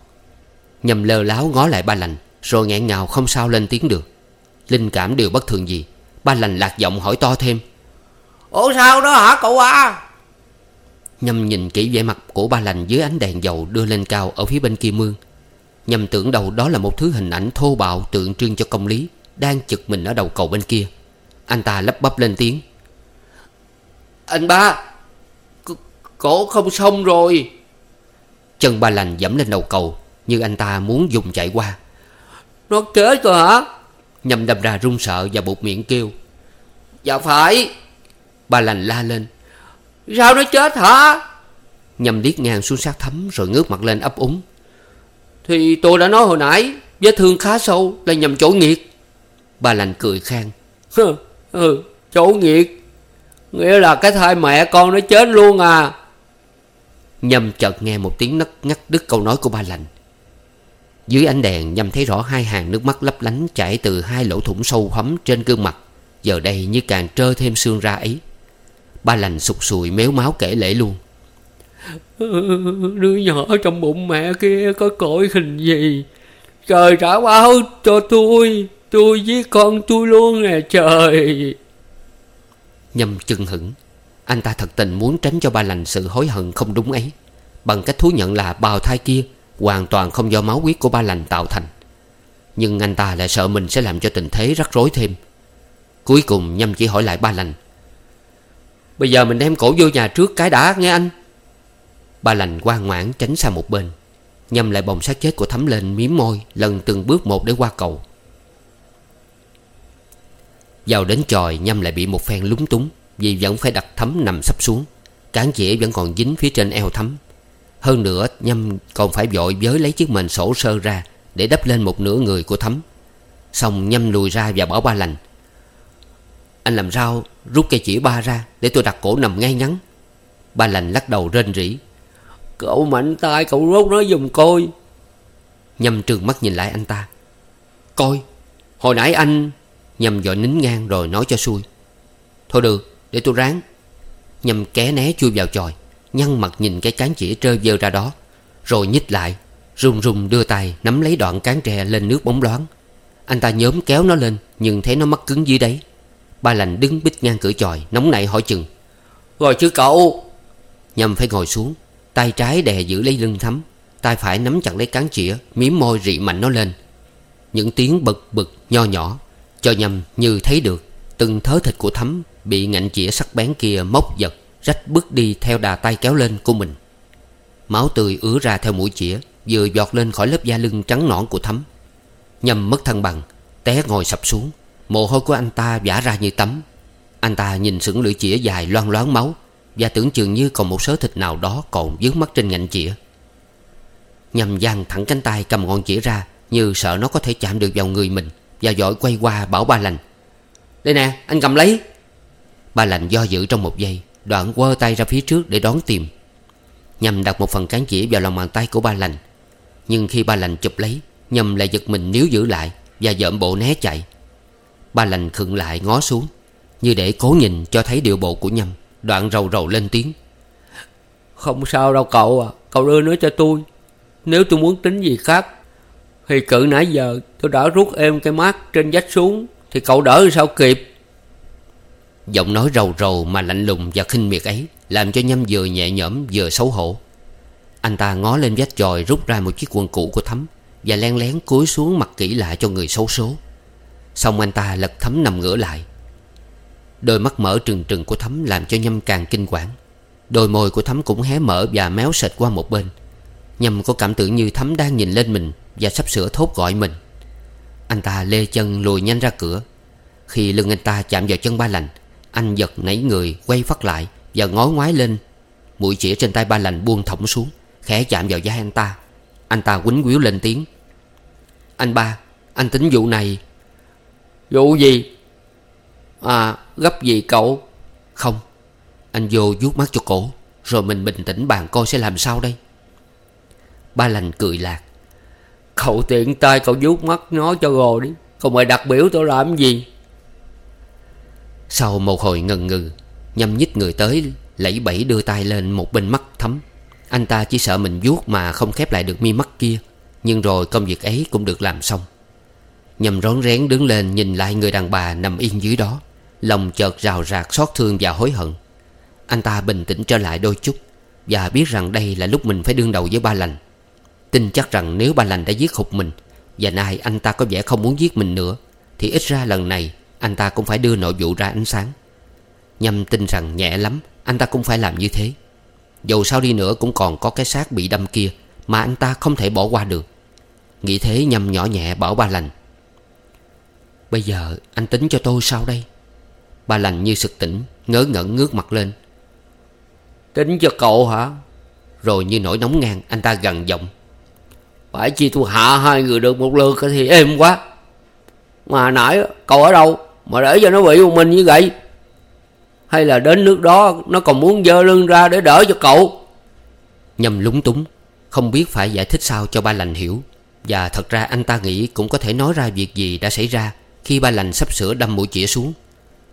Nhâm lơ láo ngó lại ba lành Rồi nghẹn ngào không sao lên tiếng được Linh cảm điều bất thường gì. Ba lành lạc giọng hỏi to thêm. Ủa sao đó hả cậu à? Nhâm nhìn kỹ vẻ mặt của ba lành Dưới ánh đèn dầu đưa lên cao Ở phía bên kia mương. Nhâm tưởng đầu đó là một thứ hình ảnh thô bạo Tượng trưng cho công lý Đang chực mình ở đầu cầu bên kia. Anh ta lắp bắp lên tiếng. Anh ba Cổ không xong rồi. Chân ba lành dẫm lên đầu cầu Như anh ta muốn dùng chạy qua. Nó chết rồi hả Nhâm đâm ra run sợ và buộc miệng kêu. Dạ phải. Bà lành la lên. Sao nó chết hả? Nhâm liếc ngang xuống sát thấm Rồi ngước mặt lên ấp úng. Thì tôi đã nói hồi nãy Vết thương khá sâu là nhầm chỗ nghiệt. Bà lành cười khang [laughs] ừ, ừ, Chỗ nghiệt. Nghĩa là cái thai mẹ con nó chết luôn à. Nhâm chợt nghe một tiếng nấc ngắt đứt câu nói của ba lành. Dưới ánh đèn Nhâm thấy rõ hai hàng nước mắt lấp lánh Chảy từ hai lỗ thủng sâu hấm trên gương mặt. Giờ đây như càng trơ thêm xương ra ấy. Ba lành sụt sùi méo máu kể lễ luôn. Đứa nhỏ trong bụng mẹ kia có cõi hình gì? Trời trả báo cho tôi Tôi với con tôi luôn nè trời. Nhâm chừng hững. Anh ta thật tình muốn tránh cho ba lành sự hối hận không đúng ấy. Bằng cách thú nhận là bào thai kia Hoàn toàn không do máu huyết của ba lành tạo thành. Nhưng anh ta lại sợ mình sẽ làm cho tình thế rắc rối thêm. Cuối cùng Nhâm chỉ hỏi lại ba lành. Bây giờ mình đem cổ vô nhà trước cái đã, nghe anh. Ba lành ngoan ngoãn tránh sang một bên. Nhâm lại bồng xác chết của Thắm lên miếm môi, Lần từng bước một để qua cầu. Vào đến tròi Nhâm lại bị một phen lúng túng, Vì vẫn phải đặt thấm nằm sắp xuống. Cán chỉ vẫn còn dính phía trên eo thấm. Hơn nữa Nhâm còn phải vội với lấy chiếc mền sổ sơ ra Để đắp lên một nửa người của Thắm. Xong Nhâm lùi ra và bảo ba lành. Anh làm sao rút cây chỉ ba ra Để tôi đặt cổ nằm ngay ngắn? Ba lành lắc đầu rên rỉ. Cậu mạnh tay cậu rút nó dùng coi Nhâm trừng mắt nhìn lại anh ta. Coi Hồi nãy anh Nhâm dội nín ngang rồi nói cho xuôi. Thôi được để tôi ráng. Nhâm ké né chui vào tròi Nhăn mặt nhìn cái cán chĩa trơ dơ ra đó, Rồi nhích lại, Run run đưa tay nắm lấy đoạn cán tre lên nước bóng loáng. Anh ta nhóm kéo nó lên, Nhưng thấy nó mắc cứng dưới đấy Ba lành đứng bít ngang cửa tròi Nóng nảy hỏi chừng. Rồi chứ cậu? Nhâm phải ngồi xuống, Tay trái đè giữ lấy lưng thắm, Tay phải nắm chặt lấy cán chĩa Miếm môi rị mạnh nó lên. Những tiếng bực bực nho nhỏ, Cho nhầm như thấy được Từng thớ thịt của thắm Bị ngạnh chĩa sắc bén kia móc giật. Rách bước đi theo đà tay kéo lên của mình. Máu tươi ứa ra theo mũi chĩa, Vừa giọt lên khỏi lớp da lưng trắng nõn của thắm. Nhâm mất thăng bằng, Té ngồi sập xuống, Mồ hôi của anh ta vã ra như tắm. Anh ta nhìn sững lưỡi chĩa dài loang loáng máu, và tưởng chừng như còn một sớ thịt nào đó còn dướng mắt trên ngạnh chĩa. Nhâm giang thẳng cánh tay cầm ngọn chĩa ra, Như sợ nó có thể chạm được vào người mình, Và dội quay qua bảo ba lành. Đây nè, anh cầm lấy. Ba lành do dự trong một giây Đoạn quơ tay ra phía trước để đón tìm. Nhằm đặt một phần cán chỉ vào lòng bàn tay của ba lành. Nhưng khi ba lành chụp lấy Nhằm lại giật mình níu giữ lại Và dợm bộ né chạy. Ba lành khựng lại ngó xuống, Như để cố nhìn cho thấy điệu bộ của Nhâm Đoạn rầu rầu lên tiếng. Không sao đâu cậu à Cậu đưa nó cho tôi. Nếu tôi muốn tính gì khác, Thì cự nãy giờ tôi đã rút êm cái mát trên vách xuống, Thì cậu đỡ sao kịp? Giọng nói rầu rầu mà lạnh lùng và khinh miệt ấy Làm cho nhâm vừa nhẹ nhõm vừa xấu hổ. Anh ta ngó lên vách tròi rút ra một chiếc quần cũ của Thấm Và len lén cúi xuống mặt kỹ lại cho người xấu số. Xong anh ta lật Thấm nằm ngửa lại. Đôi mắt mở trừng trừng của Thấm làm cho Nhâm càng kinh quản Đôi môi của Thấm cũng hé mở và méo sệt qua một bên. Nhâm có cảm tưởng như Thấm đang nhìn lên mình Và sắp sửa thốt gọi mình. Anh ta lê chân lùi nhanh ra cửa. Khi lưng anh ta chạm vào chân ba lành anh giật nảy người, quay phát lại Và ngó ngoái lên. Mũi chỉa trên tay ba lành buông thõng xuống, Khẽ chạm vào da anh ta. Anh ta quýnh quýu lên tiếng. Anh ba, Anh tính vụ này. Vụ gì? À gấp gì cậu? Không, Anh vô vuốt mắt cho cổ, Rồi mình bình tĩnh bàn coi sẽ làm sao đây. Ba lành cười lạc. Cậu tiện tay cậu vuốt mắt nó cho rồi đi Không mày đặt biểu tôi làm gì? Sau một hồi ngần ngừ Nhâm nhích người tới, Lẫy bẫy đưa tay lên một bên mắt thấm. Anh ta chỉ sợ mình vuốt mà không khép lại được mi mắt kia, Nhưng rồi công việc ấy cũng được làm xong. Nhâm rón rén đứng lên nhìn lại người đàn bà nằm yên dưới đó, Lòng chợt rào rạc xót thương và hối hận. Anh ta bình tĩnh trở lại đôi chút Và biết rằng đây là lúc mình phải đương đầu với ba lành. Tin chắc rằng nếu ba lành đã giết hụt mình Và nay anh ta có vẻ không muốn giết mình nữa, Thì ít ra lần này anh ta cũng phải đưa nội vụ ra ánh sáng. Nhâm tin rằng nhẹ lắm Anh ta cũng phải làm như thế. Dầu sao đi nữa cũng còn có cái xác bị đâm kia Mà anh ta không thể bỏ qua được. Nghĩ thế Nhâm nhỏ nhẹ bảo ba lành. Bây giờ anh tính cho tôi sao đây? Ba lành như sực tỉnh Ngớ ngẩn ngước mặt lên. Tính cho cậu hả? Rồi như nổi nóng ngang Anh ta gần giọng. Phải chi tôi hạ hai người được một lượt thì êm quá. Mà nãy cậu ở đâu Mà để cho nó bị một mình như vậy. Hay là đến nước đó Nó còn muốn dơ lưng ra để đỡ cho cậu. Nhâm lúng túng Không biết phải giải thích sao cho ba lành hiểu. Và thật ra anh ta nghĩ cũng có thể nói ra việc gì đã xảy ra Khi ba lành sắp sửa đâm mũi chĩa xuống.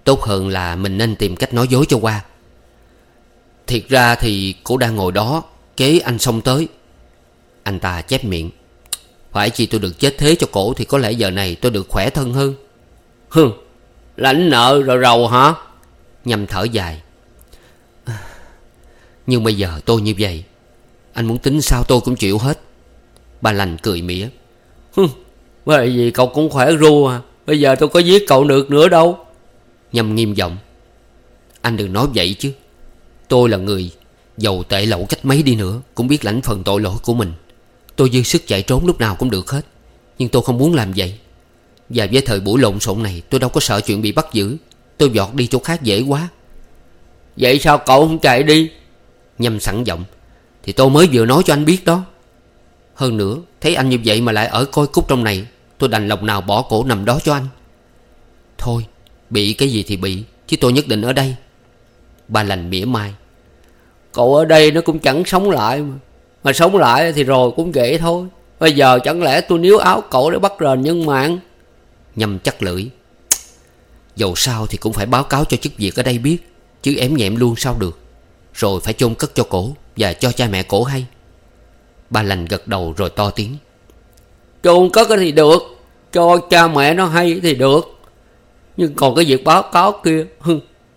Tốt hơn là mình nên tìm cách nói dối cho qua. Thiệt ra thì cô đang ngồi đó Kế anh xông tới. Anh ta chép miệng. Phải chi tôi được chết thế cho cổ Thì có lẽ giờ này tôi được khỏe thân hơn. Hừ Lãnh nợ rồi rầu hả? Nhằm thở dài. Nhưng bây giờ tôi như vậy, Anh muốn tính sao tôi cũng chịu hết. Bà lành cười mỉa. Bởi vì cậu cũng khỏe ru à Bây giờ tôi có giết cậu được nữa đâu. Nhầm nghiêm giọng. Anh đừng nói vậy chứ. Tôi là người Giàu tệ lậu cách mấy đi nữa, Cũng biết lãnh phần tội lỗi của mình. Tôi dư sức chạy trốn lúc nào cũng được hết, Nhưng tôi không muốn làm vậy. Và với thời buổi lộn xộn này Tôi đâu có sợ chuyện bị bắt giữ. Tôi vọt đi chỗ khác dễ quá. Vậy sao cậu không chạy đi? Nhâm sẵn giọng. Thì tôi mới vừa nói cho anh biết đó. Hơn nữa Thấy anh như vậy mà lại ở coi cúc trong này Tôi đành lòng nào bỏ cổ nằm đó cho anh. Thôi Bị cái gì thì bị Chứ tôi nhất định ở đây. Ba lành mỉa mai. Cậu ở đây nó cũng chẳng sống lại mà. Mà sống lại thì rồi cũng vậy thôi. Bây giờ chẳng lẽ tôi níu áo cậu để bắt rền nhân mạng Nhâm chắc lưỡi. Dầu sao thì cũng phải báo cáo cho chức việc ở đây biết Chứ ém nhẹm luôn sao được. Rồi phải chôn cất cho cổ Và cho cha mẹ cổ hay. Ba lành gật đầu rồi to tiếng. Chôn cất thì được Cho cha mẹ nó hay thì được. Nhưng còn cái việc báo cáo kia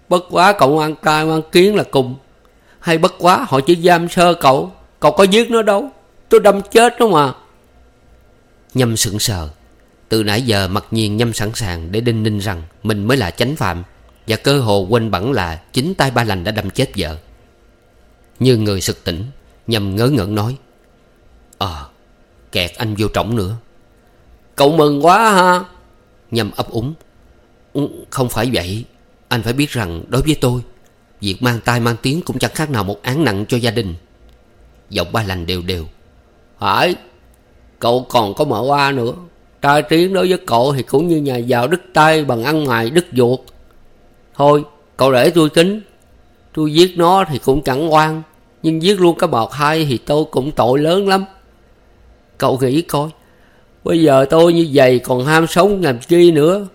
Bất quá cậu ăn cai ăn kiến là cùng. Hay bất quá họ chỉ giam sơ cậu Cậu có giết nó đâu. Tôi đâm chết nó mà. Nhâm sững sờ từ nãy giờ mặc nhiên Nhâm sẵn sàng để đinh ninh rằng Mình mới là chánh phạm, Và cơ hồ quên bẵng là Chính tay ba lành đã đâm chết vợ. Như người sực tỉnh Nhâm ngớ ngẩn nói Ờ Kẹt anh vô trọng nữa. Cậu mừng quá ha. Nhâm ấp úng ừ, Không phải vậy, Anh phải biết rằng đối với tôi, Việc mang tai mang tiếng cũng chẳng khác nào một án nặng cho gia đình. Giọng ba lành đều đều, Phải, Cậu còn có mở hoa nữa. Trai tiếng đối với cậu thì cũng như nhà giàu, đứt tay bằng ăn mày, đứt ruột. Thôi, cậu để tôi tính. Tôi giết nó thì cũng chẳng oan, Nhưng giết luôn cái bọt hai thì tôi cũng tội lớn lắm. Cậu nghĩ coi, Bây giờ tôi như vậy còn ham sống làm chi nữa?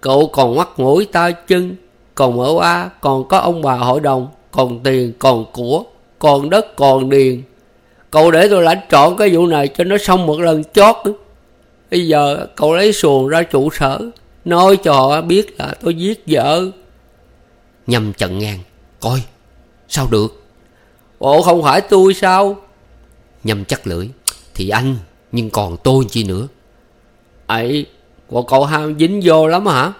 Cậu còn mắt mũi tay chân, Còn mở a Còn có ông bà hội đồng, Còn tiền, còn của, Còn đất, còn điền. Cậu để tôi lãnh trọn cái vụ này cho nó xong một lần chót. Bây giờ cậu lấy xuồng ra trụ sở Nói cho họ biết là tôi giết vợ. Nhâm chận ngang Coi Sao được? Bộ không phải tôi sao? Nhâm chắc lưỡi Thì anh Nhưng còn tôi chi nữa? Ấy của cậu ham dính vô lắm hả?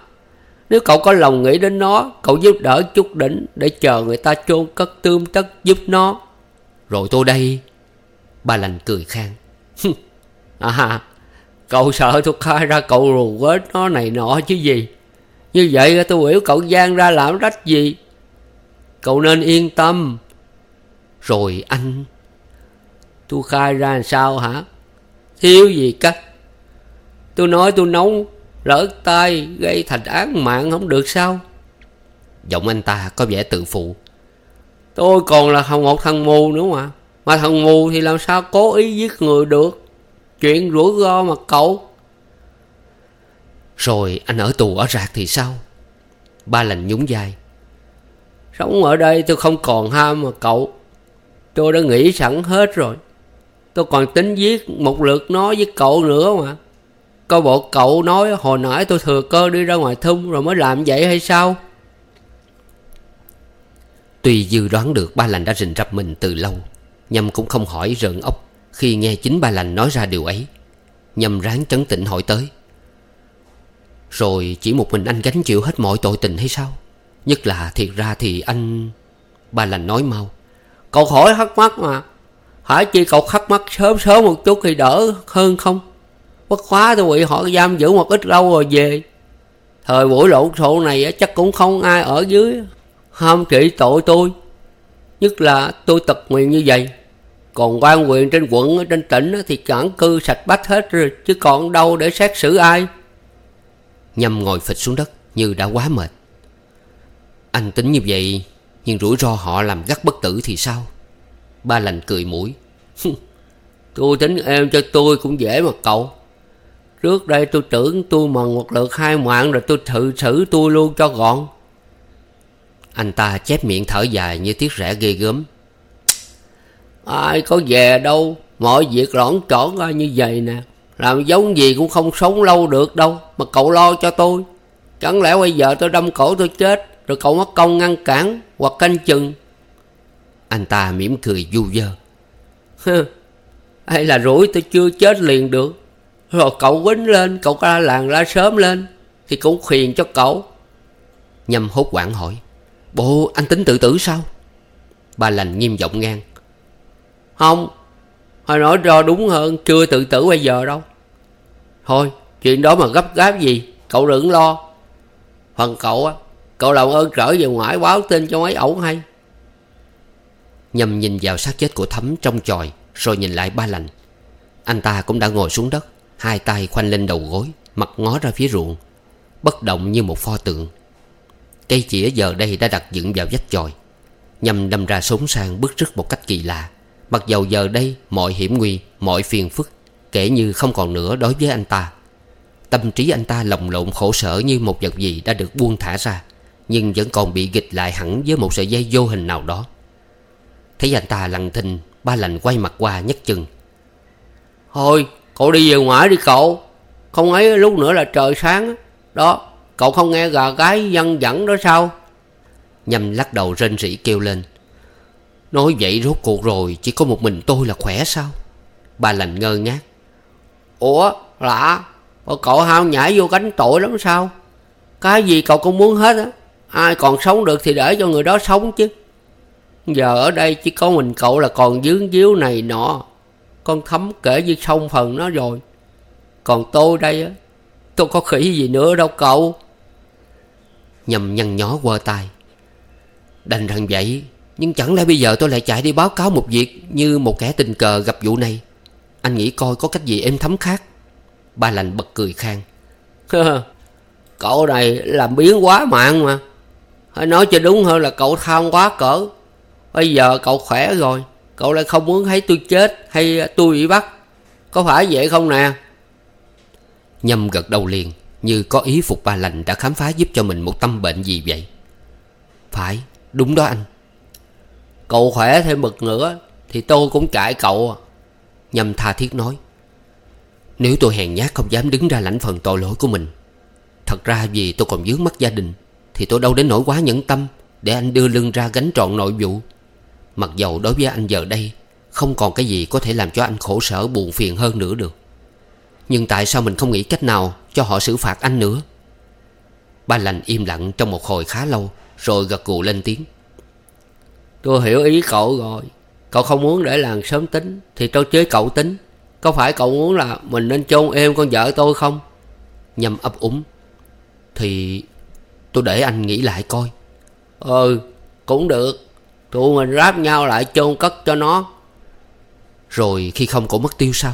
Nếu cậu có lòng nghĩ đến nó cậu giúp đỡ chút đỉnh để chờ người ta chôn cất tươm tất giúp nó. Rồi tôi đây. Ba lành cười khang. [laughs] À cậu sợ tôi khai ra cậu rù quết nó này nọ chứ gì. Như vậy tôi hiểu cậu gian ra làm rách gì. Cậu nên yên tâm. Rồi anh, tôi khai ra làm sao hả? Thiếu gì cắt tôi nói tôi nấu lỡ tay gây thành án mạng không được sao? Giọng anh ta có vẻ tự phụ. Tôi còn là một thằng mù nữa mà. Mà thằng mù thì làm sao cố ý giết người được? Chuyện rủi ro mà cậu. Rồi anh ở tù ở rạc thì sao? Ba lành nhún vai. Sống ở đây tôi không còn ham mà cậu. Tôi đã nghĩ sẵn hết rồi. Tôi còn tính giết một lượt nó với cậu nữa mà. Coi bộ cậu nói hồi nãy tôi thừa cơ đi ra ngoài thung rồi mới làm vậy hay sao? Tuy dư đoán được ba lành đã rình rập mình từ lâu, Nhâm cũng không hỏi rợn ốc. Khi nghe chính ba lành nói ra điều ấy, Nhâm ráng trấn tĩnh hỏi tới. Rồi chỉ một mình anh gánh chịu hết mọi tội tình hay sao? Nhất là thiệt ra thì anh, Ba lành nói mau. Cậu hỏi thắc mắc mà. Hỏi chi cậu thắc mắc sớm sớm một chút thì đỡ hơn không? Bất khóa tôi bị họ giam giữ một ít lâu rồi về. Thời buổi lộn xộn này chắc cũng không ai ở dưới, Ham trị tội tôi. Nhất là tôi tật nguyện như vậy. Còn quan quyền trên quận, trên tỉnh thì cản cư sạch bách hết rồi, Chứ còn đâu để xét xử ai. Nhâm ngồi phịch xuống đất như đã quá mệt. Anh tính như vậy, Nhưng rủi ro họ làm gắt bất tử thì sao? Ba lành cười mũi. Tôi tính em cho tôi cũng dễ mà cậu. Trước đây tôi tưởng tôi mần một lượt hai mạng rồi tôi thử xử tôi luôn cho gọn. Anh ta chép miệng thở dài như tiếc rẻ ghê gớm. Ai có về đâu, mọi việc lõn trỏn ra như vậy nè. Làm giống gì cũng không sống lâu được đâu, mà cậu lo cho tôi. Chẳng lẽ bây giờ tôi đâm cổ tôi chết, rồi cậu mất công ngăn cản hoặc canh chừng. Anh ta mỉm cười du dơ. Hay là rủi tôi chưa chết liền được rồi cậu quýnh lên Cậu ra làng ra sớm lên Thì cũng khuyền cho cậu Nhâm hốt quảng hỏi Bộ anh tính tự tử sao Bà lành nghiêm giọng ngang không. Hồi nói cho đúng hơn, Chưa tự tử bây giờ đâu. Thôi, chuyện đó mà gấp gáp gì, Cậu đừng lo. Phần cậu á, Cậu làm ơn trở về ngoại báo tin cho mấy ổng hay. Nhâm nhìn vào xác chết của thấm trong chòi Rồi nhìn lại ba lành. Anh ta cũng đã ngồi xuống đất, Hai tay khoanh lên đầu gối, Mặt ngó ra phía ruộng, Bất động như một pho tượng. Cây chĩa giờ đây đã đặt dựng vào vách chòi Nhằm đâm ra sốn sang bước rứt một cách kỳ lạ. Mặc dầu giờ đây mọi hiểm nguy Mọi phiền phức Kể như không còn nữa đối với anh ta. Tâm trí anh ta lồng lộn khổ sở Như một vật gì đã được buông thả ra Nhưng vẫn còn bị gịch lại hẳn Với một sợi dây vô hình nào đó. Thấy anh ta lặng thinh Ba lành quay mặt qua nhấc chừng Thôi Cậu đi về ngoài đi cậu. Không ấy lúc nữa là trời sáng. Đó Cậu không nghe gà gái dân dẫn đó sao? Nhâm lắc đầu rên rỉ kêu lên Nói vậy rốt cuộc rồi, Chỉ có một mình tôi là khỏe sao? Bà lành ngơ ngác. Ủa, lạ? Cậu hao nhảy vô cánh tội lắm sao? Cái gì cậu cũng muốn hết á. Ai còn sống được thì để cho người đó sống chứ. Giờ ở đây chỉ có mình cậu là còn dướng díu này nọ. Con thấm kể với sông phần nó rồi. Còn tôi đây á, Tôi có khỉ gì nữa đâu cậu. Nhầm nhăn nhó qua tay Đành rằng vậy nhưng chẳng lẽ bây giờ tôi lại chạy đi báo cáo một việc Như một kẻ tình cờ gặp vụ này? Anh nghĩ coi có cách gì êm thấm khác? Ba lành bật cười khang. [laughs] Cậu này làm biến quá mạng mà. Hay nói cho đúng hơn là cậu tham quá cỡ. Bây giờ cậu khỏe rồi. Cậu lại không muốn thấy tôi chết Hay tôi bị bắt. Có phải vậy không nè? Nhâm gật đầu liền Như có ý Phục Ba Lành đã khám phá giúp cho mình một tâm bệnh gì vậy? Phải đúng đó anh Cậu khỏe thêm bực nữa Thì tôi cũng cãi cậu. Nhâm tha thiết nói. Nếu tôi hèn nhát không dám đứng ra lãnh phần tội lỗi của mình, Thật ra vì tôi còn dướng mắt gia đình Thì tôi đâu đến nỗi quá nhẫn tâm Để anh đưa lưng ra gánh trọn nội vụ. Mặc dầu đối với anh giờ đây Không còn cái gì có thể làm cho anh khổ sở buồn phiền hơn nữa được. Nhưng tại sao mình không nghĩ cách nào Cho họ xử phạt anh nữa? Ba lành im lặng trong một hồi khá lâu Rồi gật gù lên tiếng. Tôi hiểu ý cậu rồi. Cậu không muốn để làng sớm tính, Thì tôi chế cậu tính. Có phải cậu muốn là mình nên chôn êm con vợ tôi không? Nhâm ấp úng. Thì tôi để anh nghĩ lại coi. Ừ cũng được. Tụi mình ráp nhau lại chôn cất cho nó. Rồi khi không cổ mất tiêu sao?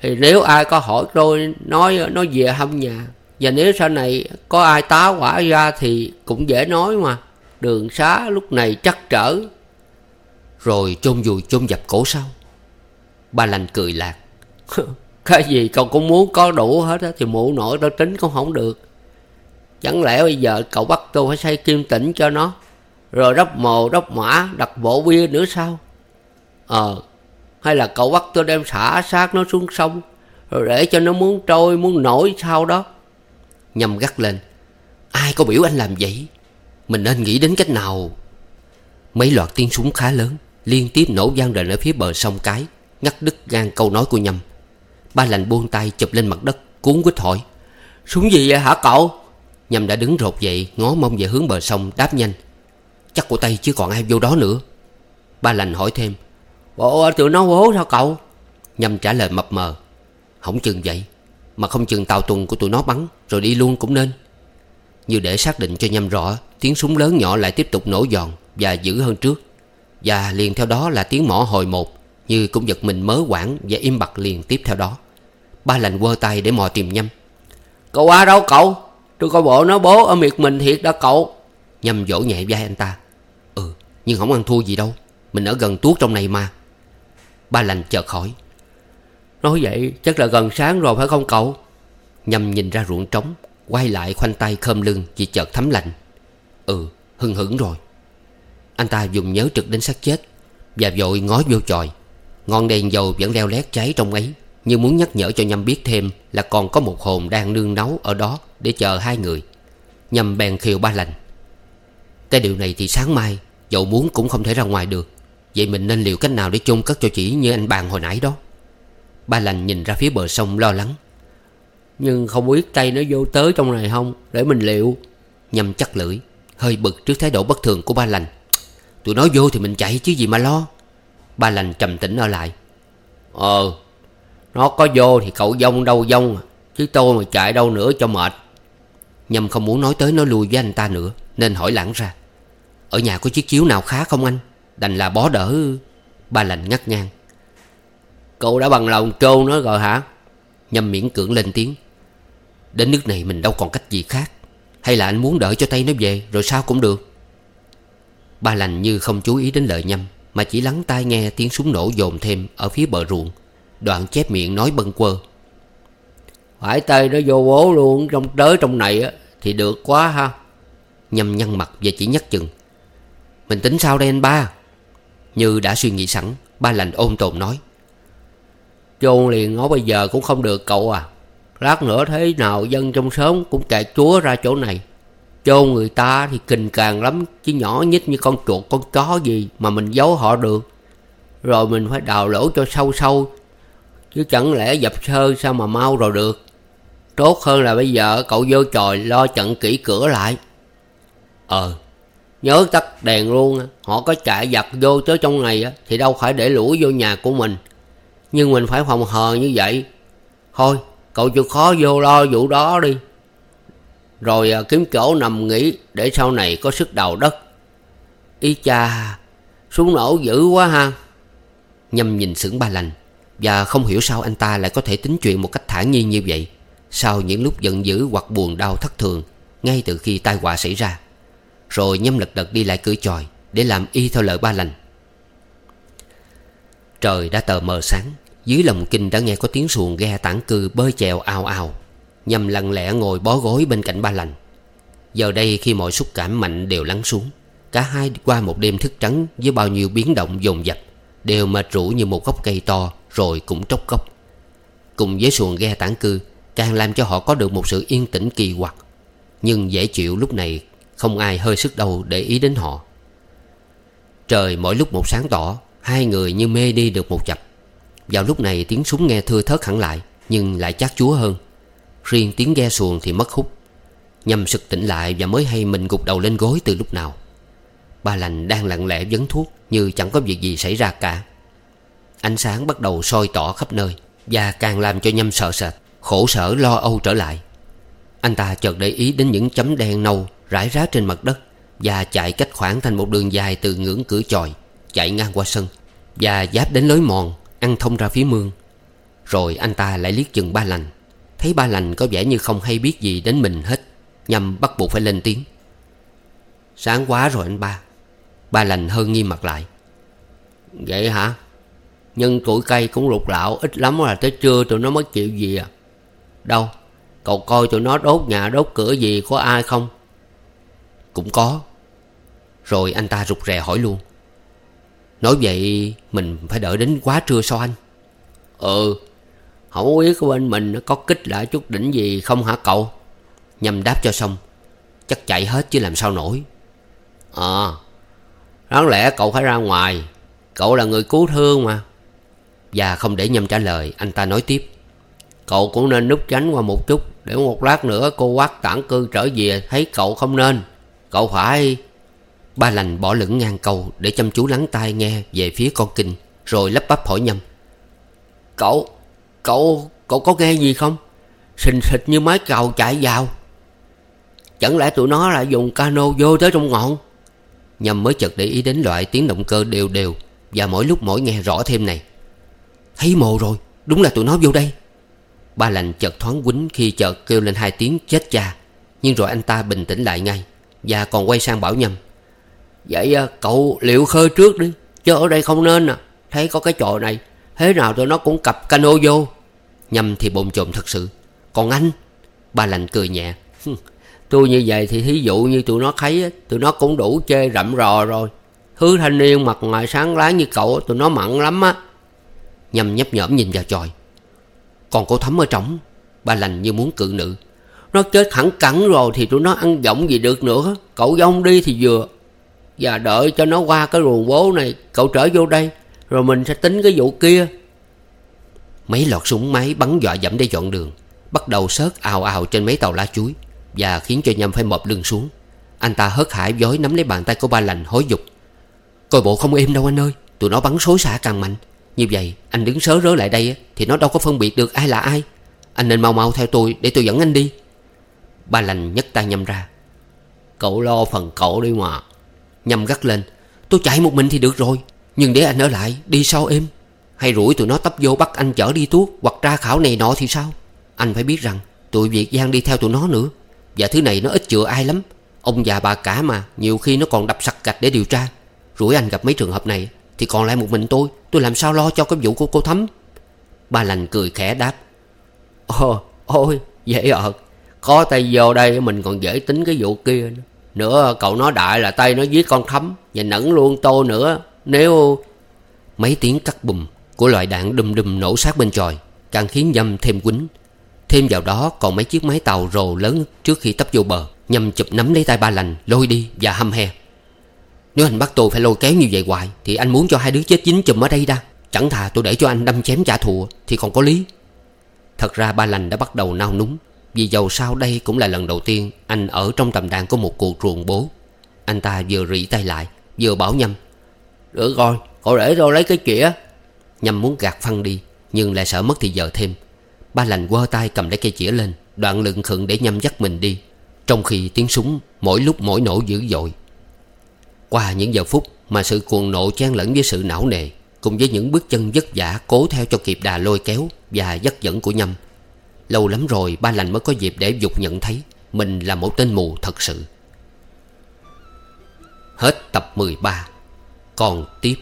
Thì nếu ai có hỏi tôi, Nói nó về hâm nhà, Và nếu sau này có ai tá quả ra Thì cũng dễ nói mà. Đường xá lúc này chắc trở. Rồi chôn vùi, chôn dập cổ sao Ba lành cười lạc. [laughs] Cái gì cậu cũng muốn có đủ hết á, Thì mụ nội tao tính cũng không được. Chẳng lẽ bây giờ cậu bắt tôi phải xây kim tỉnh cho nó? Rồi đắp mồ, đắp mã, đặt bộ bia nữa sao? Ờ Hay là cậu bắt tôi đem xả xác nó xuống sông, Rồi để cho nó muốn trôi, muốn nổi sao đó? Nhâm gắt lên. Ai có biểu anh làm vậy? Mình nên nghĩ đến cách nào? Mấy loạt tiếng súng khá lớn Liên tiếp nổ vang rền ở phía bờ sông cái, Ngắt đứt gan câu nói của Nhâm. Ba lành buông tay chụp lên mặt đất, Cuốn quýt hỏi, Súng gì vậy hả cậu? Nhâm đã đứng rột dậy, Ngó mông về hướng bờ sông, đáp nhanh, Chắc của tay chứ còn ai vô đó nữa. Ba lành hỏi thêm Bộ tụi nó hố sao cậu? Nhâm trả lời mập mờ, Không chừng vậy, Mà không chừng tàu tuần của tụi nó bắn, Rồi đi luôn cũng nên. Như để xác định cho Nhâm rõ Tiếng súng lớn nhỏ lại tiếp tục nổ giòn Và dữ hơn trước. Và liền theo đó là tiếng mỏ hồi một Như cũng giật mình mớ quảng Và im bặt liền tiếp theo đó. Ba lành quơ tay để mò tìm Nhâm. Cậu qua đâu cậu? Tôi coi bộ nó bố ở miệt mình thiệt đã cậu. Nhâm vỗ nhẹ vai anh ta. Ừ nhưng không ăn thua gì đâu. Mình ở gần tuốt trong này mà. Ba lành chợt hỏi. Nói vậy chắc là gần sáng rồi phải không cậu? Nhâm nhìn ra ruộng trống Quay lại khoanh tay khom lưng Vì chợt thấm lạnh. Ừ hưng hững rồi. Anh ta dùng nhớ trực đến xác chết Và vội ngó vô chòi. Ngọn đèn dầu vẫn leo lét cháy trong ấy, Như muốn nhắc nhở cho Nhâm biết thêm Là còn có một hồn đang nương nấu ở đó Để chờ hai người. Nhâm bèn khiều ba lành Cái điều này thì sáng mai, Dẫu muốn cũng không thể ra ngoài được. Vậy mình nên liệu cách nào để chôn cất cho chỉ như anh bàn hồi nãy đó? Ba lành nhìn ra phía bờ sông lo lắng. Nhưng không biết tay nó vô tới trong này không, Để mình liệu. Nhâm chắc lưỡi, Hơi bực trước thái độ bất thường của ba lành. Tụi nó vô thì mình chạy chứ gì mà lo. Ba lành trầm tĩnh ở lại. Ờ Nó có vô thì cậu dông đâu dông à. Chứ tôi mà chạy đâu nữa cho mệt. Nhâm không muốn nói tới nói lui với anh ta nữa, Nên hỏi lãng ra. Ở nhà có chiếc chiếu nào khá không anh? Đành là bó đỡ, Ba lành ngắt ngang. Cậu đã bằng lòng trôn nó rồi hả? Nhâm miễn cưỡng lên tiếng. Đến nước này mình đâu còn cách gì khác. Hay là anh muốn đợi cho tay nó về Rồi sao cũng được. Ba lành như không chú ý đến lời Nhâm Mà chỉ lắng tai nghe tiếng súng nổ dồn thêm Ở phía bờ ruộng. Đoạn chép miệng nói bâng quơ. Phải tay nó vô bố luôn Trong tới trong này á Thì được quá ha. Nhâm nhăn mặt và chỉ nhắc chừng. Mình tính sao đây anh ba? Như đã suy nghĩ sẵn Ba lành ôm tồn nói. Chôn liền ngó bây giờ cũng không được cậu à Lát nữa thế nào dân trong xóm cũng chạy chúa ra chỗ này. Chôn người ta thì kình càng lắm, Chứ nhỏ nhít như con chuột, con chó gì Mà mình giấu họ được. Rồi mình phải đào lỗ cho sâu sâu, Chứ chẳng lẽ dập sơ sao mà mau rồi được. Tốt hơn là bây giờ cậu vô chòi lo chặn kỹ cửa lại. Ờ Nhớ tắt đèn luôn Họ có chạy giặt vô tới trong này Thì đâu phải để lũ vô nhà của mình. Nhưng mình phải phòng hờ như vậy. Thôi cậu chịu khó vô lo vụ đó đi. Rồi à, kiếm chỗ nằm nghỉ Để sau này có sức đầu đất. Ý cha Súng nổ dữ quá ha. Nhâm nhìn sững ba lành Và không hiểu sao anh ta lại có thể tính chuyện một cách thản nhiên như vậy Sau những lúc giận dữ hoặc buồn đau thất thường Ngay từ khi tai họa xảy ra. Rồi Nhâm lật đật đi lại cửa tròi Để làm y theo lời ba lành. Trời đã tờ mờ sáng. Dưới lòng kinh đã nghe có tiếng xuồng ghe tản cư bơi chèo ào ào. Nhằm lặng lẽ ngồi bó gối bên cạnh ba lành. Giờ đây khi mọi xúc cảm mạnh đều lắng xuống, Cả hai qua một đêm thức trắng Với bao nhiêu biến động dồn dập, Đều mệt rũ như một gốc cây to Rồi cũng tróc gốc. Cùng với xuồng ghe tản cư, Càng làm cho họ có được một sự yên tĩnh kỳ quặc. Nhưng dễ chịu lúc này Không ai hơi sức đâu để ý đến họ. Trời mỗi lúc một sáng tỏ, Hai người như mê đi được một chập. Vào lúc này tiếng súng nghe thưa thớt hẳn lại, Nhưng lại chát chúa hơn. Riêng tiếng ghe xuồng thì mất hút. Nhâm sực tỉnh lại và mới hay mình gục đầu lên gối từ lúc nào. Ba lành đang lặng lẽ vấn thuốc, Như chẳng có việc gì xảy ra cả. Ánh sáng bắt đầu soi tỏ khắp nơi Và càng làm cho Nhâm sợ sệt, Khổ sở lo âu trở lại. Anh ta chợt để ý đến những chấm đen nâu Rải rác trên mặt đất Và chạy cách khoảng thành một đường dài từ ngưỡng cửa chòi, Chạy ngang qua sân Và giáp đến lối mòn. Ăn thông ra phía mương. Rồi anh ta lại liếc chừng ba lành. Thấy ba lành có vẻ như không hay biết gì đến mình hết, nhằm bắt buộc phải lên tiếng. Sáng quá rồi anh ba. Ba lành hơn nghiêm mặt lại. Vậy hả? Nhưng tuổi cây cũng lục lạo, Ít lắm là tới trưa tụi nó mới chịu gì à? Đâu? Cậu coi tụi nó đốt nhà, đốt cửa gì, Có ai không? Cũng có. Rồi anh ta rụt rè hỏi luôn. Nói vậy mình phải đợi đến quá trưa sao anh? Ừ. Không biết bên mình có kích lại chút đỉnh gì không hả cậu? Nhằm đáp cho xong Chắc chạy hết chứ làm sao nổi. Ờ. À, Đáng lẽ cậu phải ra ngoài. Cậu là người cứu thương mà. Và không để Nhâm trả lời Anh ta nói tiếp. Cậu cũng nên núp tránh qua một chút Để một lát nữa cô quát tản cư trở về Thấy cậu không nên. Cậu phải Ba lành bỏ lửng ngang câu Để chăm chú lắng tai nghe về phía con kinh, Rồi lắp bắp hỏi Nhâm Cậu Cậu Cậu có nghe gì không? Xình xịt như mái cầu chạy vào. Chẳng lẽ tụi nó lại dùng cano vô tới trong ngọn? Nhâm mới chợt để ý đến loại tiếng động cơ đều đều, Và mỗi lúc mỗi nghe rõ thêm này. Thấy mồ rồi, Đúng là tụi nó vô đây. Ba lành chợt thoáng quýnh khi chợt kêu lên hai tiếng chết cha, Nhưng rồi anh ta bình tĩnh lại ngay, Và còn quay sang bảo nhầm. Vậy à, cậu liệu khơi trước đi, Chứ ở đây không nên à. Thấy có cái trò này, Thế nào tụi nó cũng cặp cano vô. Nhâm thì bồn chồn thật sự. Còn anh Ba lành cười nhẹ. Tôi như vậy thì thí dụ như tụi nó thấy Tụi nó cũng đủ chê rậm rò rồi. Thứ thanh niên mặt ngoài sáng láng như cậu Tụi nó mặn lắm á. Nhâm nhấp nhởm nhìn vào tròi Còn cô Thắm ở trống Ba lành như muốn cự nữ. Nó chết hẳn cẳng rồi thì tụi nó ăn giọng gì được nữa. Cậu dông đi thì vừa. Và đợi cho nó qua cái ruồng bố này, Cậu trở vô đây, Rồi mình sẽ tính cái vụ kia. Mấy lọt súng máy bắn dọa dẫm để dọn đường, Bắt đầu sớt ào ào trên mấy tàu lá chuối và khiến cho Nhâm phải mọp lưng xuống. Anh ta hớt hải vói nắm lấy bàn tay của ba lành hối dục. Coi bộ không êm đâu anh ơi, Tụi nó bắn xối xả càng mạnh. Như vậy, anh đứng sớ rớ lại đây Thì nó đâu có phân biệt được ai là ai. Anh nên mau mau theo tôi để tôi dẫn anh đi. Ba lành nhấc tay Nhâm ra. Cậu lo phần cậu đi mà. Nhâm gắt lên. Tôi chạy một mình thì được rồi Nhưng để anh ở lại đi sau em. Hay rủi tụi nó tấp vô bắt anh chở đi tuốt Hoặc tra khảo này nọ thì sao? Anh phải biết rằng Tụi Việt Giang đi theo tụi nó nữa. Và thứ này nó ít chữa ai lắm. Ông già bà cả mà Nhiều khi nó còn đập sặc gạch để điều tra. Rủi anh gặp mấy trường hợp này Thì còn lại một mình tôi. Tôi làm sao lo cho cái vụ của cô Thấm Ba lành cười khẽ đáp. Ồ, ôi dễ ợt. Có tay vô đây mình còn dễ tính cái vụ kia nữa. Nữa, cậu nói đại là tay nó giết con thấm Và nẫn luôn tô nữa. Nếu Mấy tiếng cắt bùm Của loại đạn đùm đùm nổ sát bên tròi, Càng khiến nhâm thêm quýnh. Thêm vào đó, còn mấy chiếc máy tàu rồ lớn trước khi tấp vô bờ nhâm chụp nắm lấy tay ba lành, Lôi đi và hâm he. Nếu anh bắt tôi phải lôi kéo như vậy hoài, Thì anh muốn cho hai đứa chết dính chùm ở đây ra. Chẳng thà tôi để cho anh đâm chém trả thù, Thì còn có lý. Thật ra ba lành đã bắt đầu nao núng. Vì dầu sao đây cũng là lần đầu tiên Anh ở trong tầm đàn của một cuộc ruồng bố. Anh ta vừa rỉ tay lại, Vừa bảo Nhâm, Được rồi, cậu để tôi lấy cái chĩa Nhâm muốn gạt phăng đi, Nhưng lại sợ mất thì giờ thêm. Ba lành quơ tay cầm lấy cây chĩa lên, Đoạn lựng khựng để nhâm dắt mình đi. Trong khi tiếng súng mỗi lúc mỗi nổ dữ dội. Qua những giờ phút mà sự cuồng nộ chen lẫn với sự não nề, Cùng với những bước chân vất vả cố theo cho kịp đà lôi kéo Và dắt dẫn của nhâm Lâu lắm rồi, ba lành mới có dịp để dục nhận thấy Mình là một tên mù thật sự. Hết tập 13 Còn tiếp.